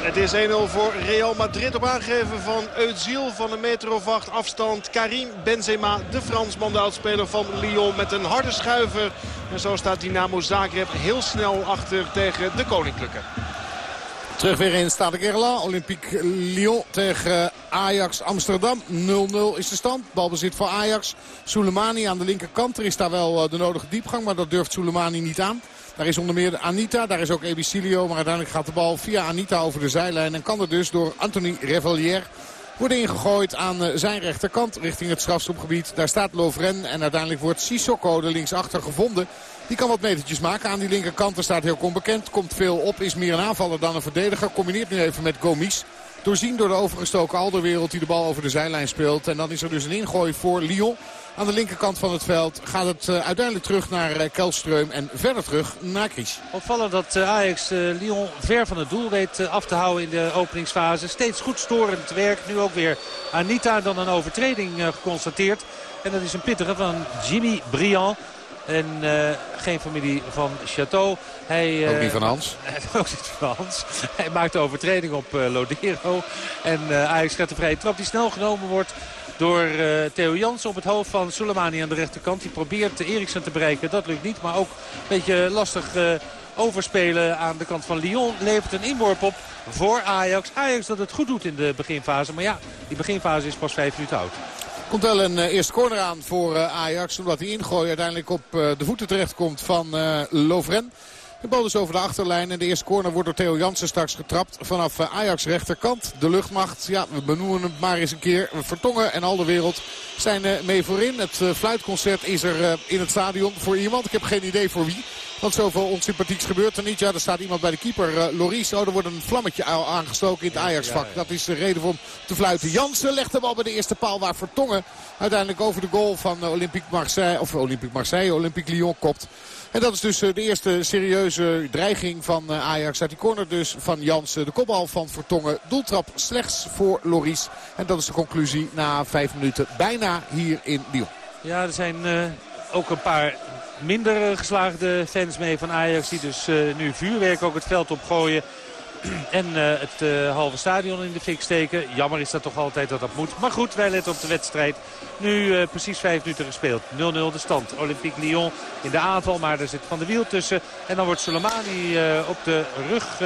Het is 1-0 voor Real Madrid op aangeven van Eudziel van een meter of acht afstand. Karim Benzema, de Fransman, de van Lyon met een harde schuiver. En zo staat Dynamo Zagreb heel snel achter tegen de Koninklijke. Terug weer in Stade Gerland. Olympique Lyon tegen Ajax Amsterdam. 0-0 is de stand. Balbezit voor Ajax. Soleimani aan de linkerkant. Er is daar wel de nodige diepgang, maar dat durft Soleimani niet aan. Daar is onder meer Anita, daar is ook Ebicilio. Maar uiteindelijk gaat de bal via Anita over de zijlijn. En kan er dus door Anthony Revalier worden ingegooid aan zijn rechterkant richting het strafschopgebied. Daar staat Lovren en uiteindelijk wordt Sissoko de linksachter gevonden. Die kan wat metertjes maken aan die linkerkant. Er staat heel onbekend, komt veel op, is meer een aanvaller dan een verdediger. Combineert nu even met Gomis. Doorzien door de overgestoken Alderwereld die de bal over de zijlijn speelt. En dan is er dus een ingooi voor Lyon. Aan de linkerkant van het veld gaat het uiteindelijk terug naar Kelstreum en verder terug naar Kries. Opvallend dat Ajax Lyon ver van het doel weet af te houden in de openingsfase. Steeds goed storend werk. Nu ook weer Anita dan een overtreding geconstateerd. En dat is een pittige van Jimmy Briand. En uh, geen familie van Chateau. Hij, uh, ook niet van Hans. [laughs] ook niet van Hans. Hij maakt de overtreding op uh, Lodero. En Ajax gaat de vrije trap die snel genomen wordt door uh, Theo Jansen op het hoofd van Soleimani aan de rechterkant. Die probeert Eriksen te bereiken. Dat lukt niet, maar ook een beetje lastig uh, overspelen aan de kant van Lyon. Levert een inworp op voor Ajax. Ajax dat het goed doet in de beginfase. Maar ja, die beginfase is pas vijf minuten oud. Komt wel een uh, eerste corner aan voor uh, Ajax. Omdat die ingooi uiteindelijk op uh, de voeten terechtkomt van Lovren. De bal is over de achterlijn en de eerste corner wordt door Theo Jansen straks getrapt. Vanaf Ajax rechterkant. De luchtmacht, ja we benoemen hem maar eens een keer. Vertongen en al de wereld zijn mee voorin. Het fluitconcert is er in het stadion voor iemand. Ik heb geen idee voor wie. Want zoveel onsympathieks gebeurt er niet. Ja, er staat iemand bij de keeper. Uh, Loris, oh, er wordt een vlammetje aangestoken in het Ajax-vak. Dat is de reden voor hem te fluiten. Jansen legt de bal bij de eerste paal waar Vertongen uiteindelijk over de goal van Olympique Marseille, of Olympique Marseille, Olympique Lyon kopt. En dat is dus de eerste serieuze dreiging van Ajax. Uit die corner dus van Jansen. De kopbal van Vertongen. Doeltrap slechts voor Loris. En dat is de conclusie na vijf minuten bijna hier in Lyon. Ja, er zijn uh, ook een paar minder geslaagde fans mee van Ajax. Die dus uh, nu vuurwerk ook het veld opgooien. [clears throat] en uh, het halve stadion in de fik steken. Jammer is dat toch altijd dat dat moet. Maar goed, wij letten op de wedstrijd. Nu precies vijf minuten gespeeld. 0-0 de stand. Olympique Lyon in de aanval. Maar er zit Van de Wiel tussen. En dan wordt Soleimani op de rug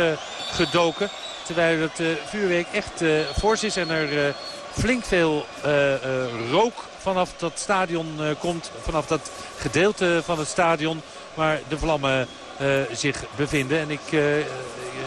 gedoken. Terwijl het vuurwerk echt fors is. En er flink veel rook vanaf dat stadion komt. Vanaf dat gedeelte van het stadion waar de vlammen uh, zich bevinden. En ik uh,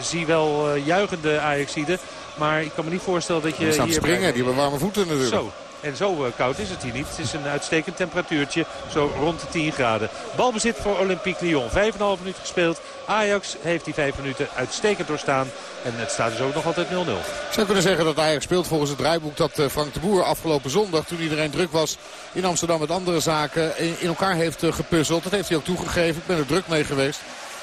zie wel uh, juichende Ajaxiden. Maar ik kan me niet voorstellen dat je... Die staan hier springen, die hebben warme voeten natuurlijk. Zo. En zo uh, koud is het hier niet. Het is een uitstekend temperatuurtje, zo rond de 10 graden. Balbezit voor Olympique Lyon. 5,5 minuten gespeeld. Ajax heeft die 5 minuten uitstekend doorstaan. En het staat dus ook nog altijd 0-0. Ik zou kunnen zeggen dat Ajax speelt volgens het draaiboek dat uh, Frank de Boer afgelopen zondag... toen iedereen druk was in Amsterdam met andere zaken in, elkaar heeft uh, gepuzzeld. Dat heeft hij ook toegegeven. Ik ben er druk mee geweest.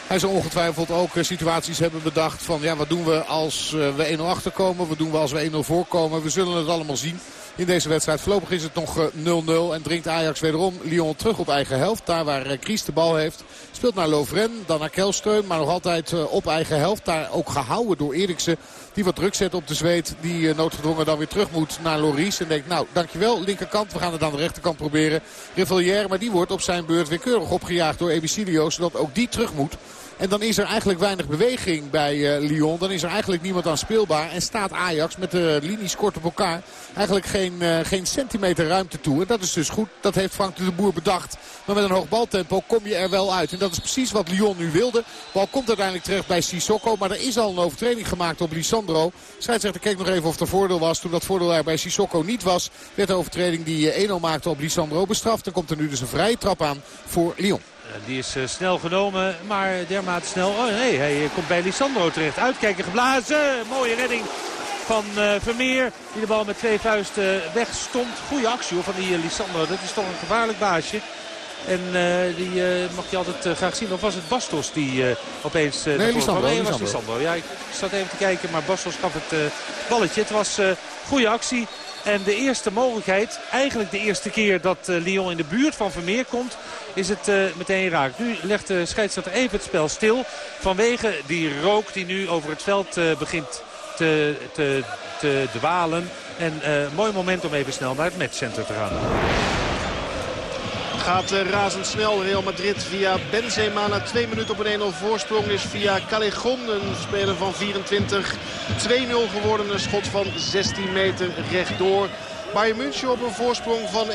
Hij zal ongetwijfeld ook situaties hebben bedacht van ja, wat doen we als we 1-0 achterkomen? Wat doen we als we 1-0 voorkomen? We zullen het allemaal zien in deze wedstrijd. Voorlopig is het nog 0-0 en dringt Ajax wederom Lyon terug op eigen helft. Daar waar Kries de bal heeft. Speelt naar Lovren, dan naar Kelsteun, maar nog altijd op eigen helft. Daar ook gehouden door Eriksen. Die wat druk zet op de zweet. Die noodgedwongen dan weer terug moet naar Loris. En denkt, nou, dankjewel, linkerkant. We gaan het aan de rechterkant proberen. Rivalière, maar die wordt op zijn beurt weer keurig opgejaagd door Ebicilio. Zodat ook die terug moet. En dan is er eigenlijk weinig beweging bij uh, Lyon. Dan is er eigenlijk niemand aan speelbaar. En staat Ajax met de linies kort op elkaar eigenlijk geen, uh, geen centimeter ruimte toe. En dat is dus goed. Dat heeft Frank de Boer bedacht. Maar met een hoog baltempo kom je er wel uit. En dat is precies wat Lyon nu wilde. Bal komt uiteindelijk terecht bij Sissoko. Maar er is al een overtreding gemaakt op Lisandro. Scheidsrechter keek nog even of er voordeel was. Toen dat voordeel er bij Sissoko niet was, werd de overtreding die 1-0 maakte op Lisandro bestraft. Dan komt er nu dus een vrije trap aan voor Lyon. Die is uh, snel genomen, maar dermate snel. Oh nee, hij komt bij Lisandro terecht. Uitkijken geblazen. Mooie redding van uh, Vermeer. Die de bal met twee vuisten wegstond. Goede actie hoor, van die uh, Lisandro. Dat is toch een gevaarlijk baasje. En uh, die mag je altijd graag zien. Of was het Bastos die opeens... nee, Lisandro. Nee, was Lisandro. Ja, ik zat even te kijken, maar Bastos gaf het balletje. Het was goede actie. En de eerste mogelijkheid, eigenlijk de eerste keer dat Lyon in de buurt van Vermeer komt is het uh, meteen raak. Nu legt de scheidsrechter even het spel stil. Vanwege die rook die nu over het veld uh, begint te, te, te dwalen. En uh, mooi moment om even snel naar het matchcenter te gaan. Gaat uh, razendsnel Real Madrid via Benzema na twee minuten op een 1-0 voorsprong. Is via Callejon, een speler van 24, 2-0 geworden. Een schot van 16 meter rechtdoor. Bayern München op een voorsprong van 1-0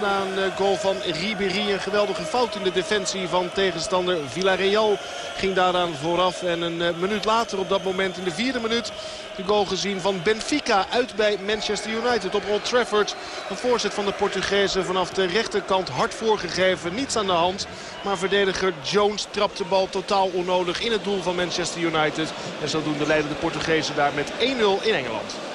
na een eh, goal van Ribéry. Een geweldige fout in de defensie van tegenstander Villarreal ging daaraan vooraf. En een eh, minuut later op dat moment in de vierde minuut de goal gezien van Benfica uit bij Manchester United op Old Trafford. Een voorzet van de Portugezen vanaf de rechterkant hard voorgegeven. Niets aan de hand. Maar verdediger Jones trapt de bal totaal onnodig in het doel van Manchester United. En zodoende leiden de Portugezen daar met 1-0 in Engeland.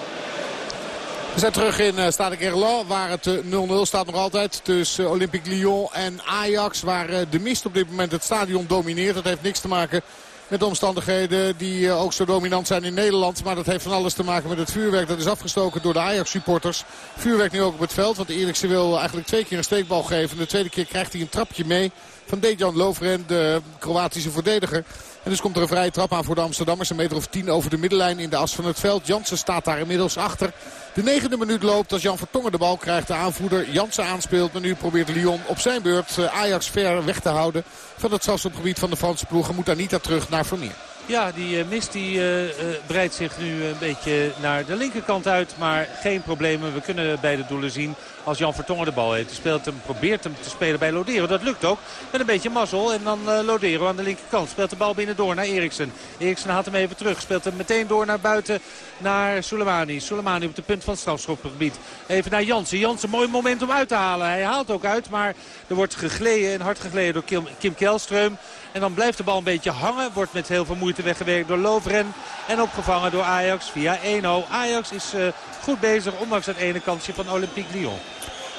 We zijn terug in uh, Stade Gerland, waar het 0-0 uh, staat nog altijd tussen uh, Olympique Lyon en Ajax. Waar de mist op dit moment het stadion domineert. Dat heeft niks te maken met de omstandigheden die ook zo dominant zijn in Nederland. Maar dat heeft van alles te maken met het vuurwerk. Dat is afgestoken door de Ajax-supporters. Vuurwerk nu ook op het veld. Want Eriksen wil eigenlijk twee keer een steekbal geven. De tweede keer krijgt hij een trapje mee van Dejan Lovren, de Kroatische verdediger. En dus komt er een vrije trap aan voor de Amsterdammers. Een meter of tien over de middenlijn in de as van het veld. Jansen staat daar inmiddels achter. De negende minuut loopt als Jan Vertongen de bal krijgt. De aanvoerder Jansen aanspeelt. Maar nu probeert Lyon op zijn beurt eh, Ajax ver weg te houden. Van het strafschopgebied van de Franse ploeg. En moet daar niet naar terug naar Vermeer. Ja, die uh, mist die, uh, uh, breidt zich nu een beetje naar de linkerkant uit. Maar geen problemen. We kunnen bij de doelen zien als Jan Vertongen de bal heeft. Speelt hem, probeert hem te spelen bij Lodero. Dat lukt ook. Met een beetje mazzel. En dan Lodero aan de linkerkant. Speelt de bal binnendoor naar Eriksen. Eriksen haalt hem even terug. Speelt hem meteen door naar buiten naar Soleimani. Soleimani op de punt van het strafschopgebied. Even naar Jansen. Jansen, mooi moment om uit te halen. Hij haalt ook uit. Maar er wordt gegleden en hard gegleden door Kim, Kim. En dan blijft de bal een beetje hangen. Wordt met heel veel moeite weggewerkt door Lovren. En opgevangen door Ajax via 1-0. Ajax is uh, goed bezig, ondanks het ene kansje van Olympique Lyon.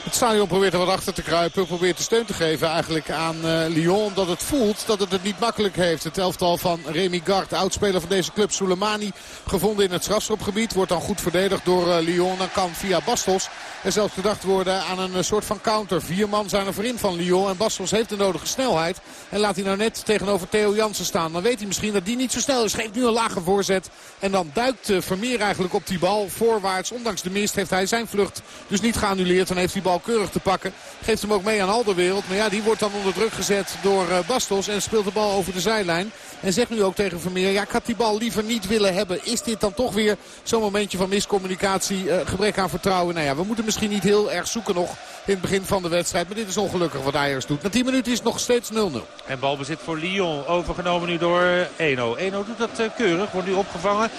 Het stadion probeert er wat achter te kruipen. Probeert de steun te geven eigenlijk aan uh, Lyon. Omdat het voelt dat het het niet makkelijk heeft. Het elftal van Remy Gard, oudspeler van deze club. Soleimani gevonden in het strafschopgebied. Wordt dan goed verdedigd door uh, Lyon. Dan kan via Bastos er zelfs gedacht worden aan een soort van counter. Vier man zijn er voorin van Lyon. En Bastos heeft de nodige snelheid. En laat hij nou net tegenover Theo Jansen staan. Dan weet hij misschien dat die niet zo snel is. Geeft nu een lage voorzet. En dan duikt Vermeer eigenlijk op die bal voorwaarts. Ondanks de mist heeft hij zijn vlucht dus niet geannuleerd. Dan heeft die bal keurig te pakken. Geeft hem ook mee aan Alderwereld. Maar ja, die wordt dan onder druk gezet door uh, Bastos. En speelt de bal over de zijlijn. En zegt nu ook tegen Vermeer, ja, ik had die bal liever niet willen hebben. Is dit dan toch weer zo'n momentje van miscommunicatie, uh, gebrek aan vertrouwen? Nou ja, we moeten misschien niet heel erg zoeken nog in het begin van de wedstrijd. Maar dit is ongelukkig wat Ajax doet. Na 10 minuten is het nog steeds 0-0. En balbezit voor Lyon. Overgenomen nu door Eno. Eno doet dat uh, keurig. Wordt nu opgevangen.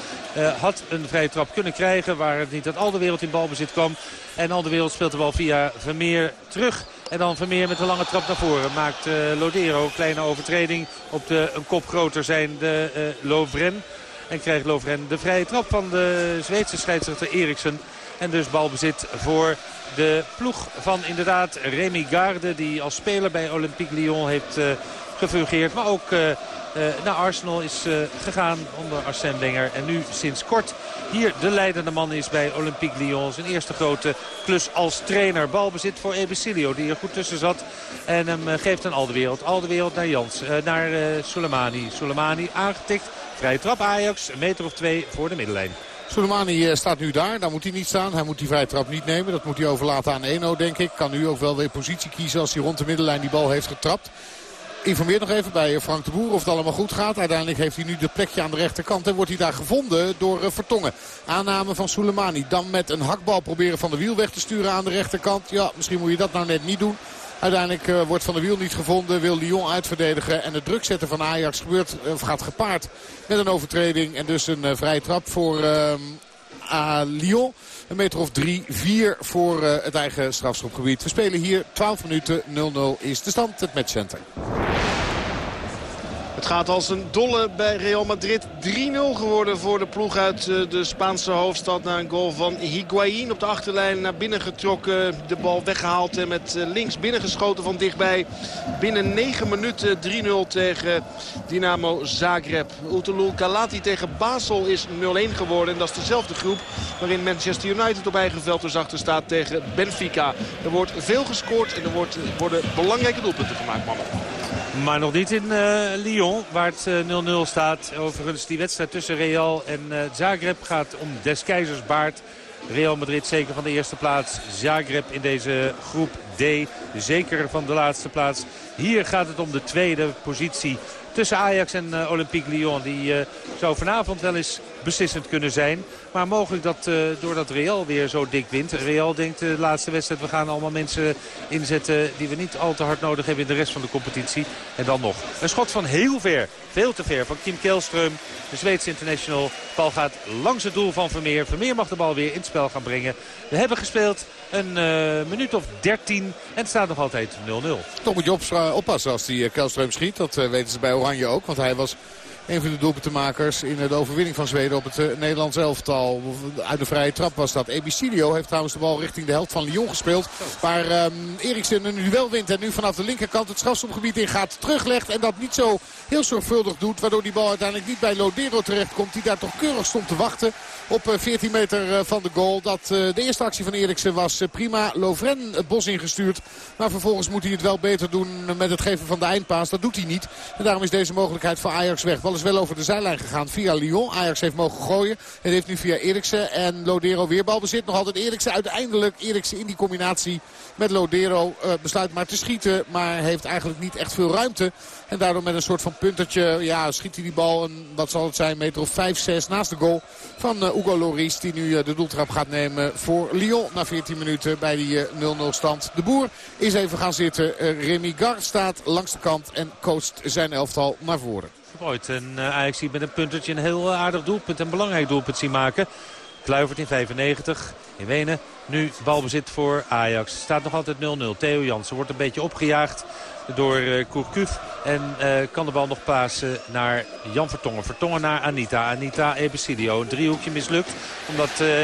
Had een vrije trap kunnen krijgen. Waar het niet dat al de wereld in balbezit kwam. En al de wereld speelt de bal via Vermeer terug. En dan Vermeer met een lange trap naar voren. Maakt uh, Lodero kleine overtreding op de een kop groter zijnde uh, Lovren. En krijgt Lovren de vrije trap van de Zweedse scheidsrechter Eriksen. En dus balbezit voor de ploeg van inderdaad Remy Garde. Die als speler bij Olympique Lyon heeft uh, gefungeerd. Maar ook uh, uh, naar Arsenal is gegaan onder Arsène Wenger. En nu sinds kort hier de leidende man is bij Olympique Lyon. Zijn eerste grote klus als trainer. Balbezit voor Ebesilio die er goed tussen zat. En hem geeft aan al de wereld. Al de wereld naar Jans. naar Soleimani. Soleimani aangetikt. Vrije trap Ajax. Een meter of twee voor de middenlijn. Soleimani staat nu daar. Daar moet hij niet staan. Hij moet die vrije trap niet nemen. Dat moet hij overlaten aan Eno, denk ik. Kan nu ook wel weer positie kiezen als hij rond de middenlijn die bal heeft getrapt. Informeer nog even bij Frank de Boer of het allemaal goed gaat. Uiteindelijk heeft hij nu de plekje aan de rechterkant. En wordt hij daar gevonden door Vertongen. Aanname van Soleimani. Dan met een hakbal proberen van de wiel weg te sturen aan de rechterkant. Ja, misschien moet je dat nou net niet doen. Uiteindelijk uh, wordt Van der Wiel niet gevonden. Wil Lyon uitverdedigen. En het druk zetten van Ajax gebeurt, uh, gaat gepaard met een overtreding. En dus een uh, vrije trap voor Lyon. Een meter of drie, vier voor het eigen strafschopgebied. We spelen hier 12 minuten. 0-0 is de stand. Het matchcenter. Het gaat als een dolle bij Real Madrid. 3-0 geworden voor de ploeg uit de Spaanse hoofdstad. Na een goal van Higuaín op de achterlijn naar binnen getrokken. De bal weggehaald en met links binnengeschoten van dichtbij. Binnen 9 minuten 3-0 tegen Dynamo Zagreb. Utulu Kalati tegen Basel is 0-1 geworden. En dat is dezelfde groep waarin Manchester United op eigen veld dus achter staat tegen Benfica. Er wordt veel gescoord en er worden belangrijke doelpunten gemaakt, mannen. Maar nog niet in uh, Lyon, waar het 0-0 uh, staat. Overigens, die wedstrijd tussen Real en uh, Zagreb gaat om des keizers baard. Real Madrid zeker van de eerste plaats. Zagreb in deze groep D zeker van de laatste plaats. Hier gaat het om de tweede positie tussen Ajax en uh, Olympique Lyon. Die uh, zou vanavond wel eens beslissend kunnen zijn. Maar mogelijk dat uh, doordat Real weer zo dik wint. Real denkt de laatste wedstrijd, we gaan allemaal mensen inzetten die we niet al te hard nodig hebben in de rest van de competitie. En dan nog een schot van heel ver, veel te ver van Kim Kelström. De Zweedse international. De bal gaat langs het doel van Vermeer. Vermeer mag de bal weer in het spel gaan brengen. We hebben gespeeld een uh, minuut of 13 en het staat nog altijd 0-0. Toch moet je op, oppassen als die Kelström schiet. Dat weten ze bij Oranje ook. Want hij was een van de doelpuntenmakers in de overwinning van Zweden op het uh, Nederlands elftal. Uit de vrije trap was dat. Ebicilio heeft trouwens de bal richting de helft van Lyon gespeeld. Waar um, Eriksen nu wel wint en nu vanaf de linkerkant het strafstopgebied in gaat. Teruglegt en dat niet zo heel zorgvuldig doet. Waardoor die bal uiteindelijk niet bij Lodero terechtkomt. Die daar toch keurig stond te wachten op uh, 14 meter uh, van de goal. Dat de eerste actie van Eriksen was prima. Lovren het bos ingestuurd. Maar vervolgens moet hij het wel beter doen met het geven van de eindpaas. Dat doet hij niet. En daarom is deze mogelijkheid voor Ajax weg. Is wel over de zijlijn gegaan via Lyon. Ajax heeft mogen gooien. Het heeft nu via Eriksen en Lodero weer balbezit. Nog altijd Eriksen. Uiteindelijk Eriksen in die combinatie met Lodero uh, besluit maar te schieten. Maar heeft eigenlijk niet echt veel ruimte. En daardoor met een soort van puntertje ja, schiet hij die bal een, wat zal het zijn, meter of 5, 6 naast de goal van uh, Hugo Loris. Die nu uh, de doeltrap gaat nemen voor Lyon na 14 minuten bij die 0-0 stand. De Boer is even gaan zitten. Remy Gar staat langs de kant en coacht zijn elftal naar voren. Ooit een Ajax met een puntertje een heel aardig doelpunt. Een belangrijk doelpunt zien maken. Kluivert in 95 in Wenen. Nu balbezit voor Ajax. Staat nog altijd 0-0. Theo Jansen wordt een beetje opgejaagd door uh. En kan de bal nog pasen naar Jan Vertongen. Vertongen naar Anita. Anita Ebesidio. Een driehoekje mislukt. Omdat